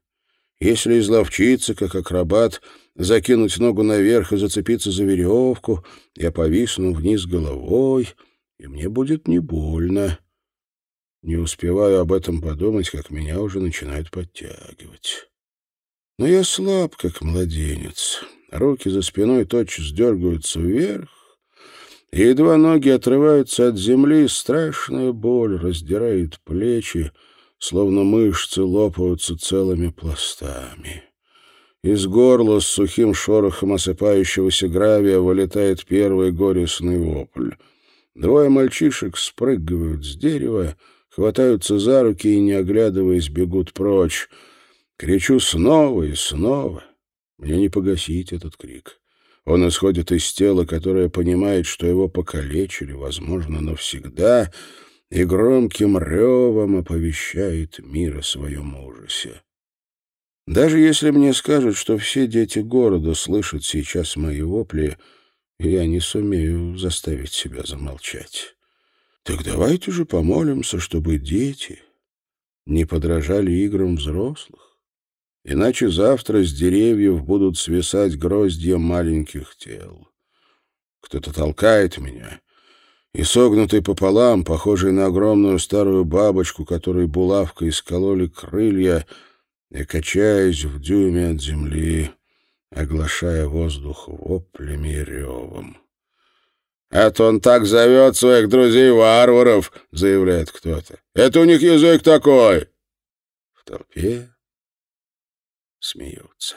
если изловчиться, как акробат, закинуть ногу наверх и зацепиться за веревку, я повисну вниз головой, и мне будет не больно. Не успеваю об этом подумать, как меня уже начинают подтягивать. Но я слаб, как младенец. Руки за спиной тотчас дергаются вверх, едва ноги отрываются от земли, страшная боль раздирает плечи, словно мышцы лопаются целыми пластами. Из горла с сухим шорохом осыпающегося гравия вылетает первый горестный вопль. Двое мальчишек спрыгивают с дерева, хватаются за руки и, не оглядываясь, бегут прочь. Кричу снова и снова. Мне не погасить этот крик. Он исходит из тела, которое понимает, что его покалечили, возможно, навсегда, и громким ревом оповещает мир о своем ужасе. Даже если мне скажут, что все дети города слышат сейчас мои вопли, я не сумею заставить себя замолчать. Так давайте же помолимся, чтобы дети не подражали играм взрослых. Иначе завтра с деревьев будут свисать гроздья маленьких тел. Кто-то толкает меня, и согнутый пополам, похожий на огромную старую бабочку, которой булавкой скололи крылья, и качаясь в дюйме от земли, оглашая воздух воплями и ревом. «Это он так зовет своих друзей-варваров», — заявляет кто-то. «Это у них язык такой». В толпе смеются.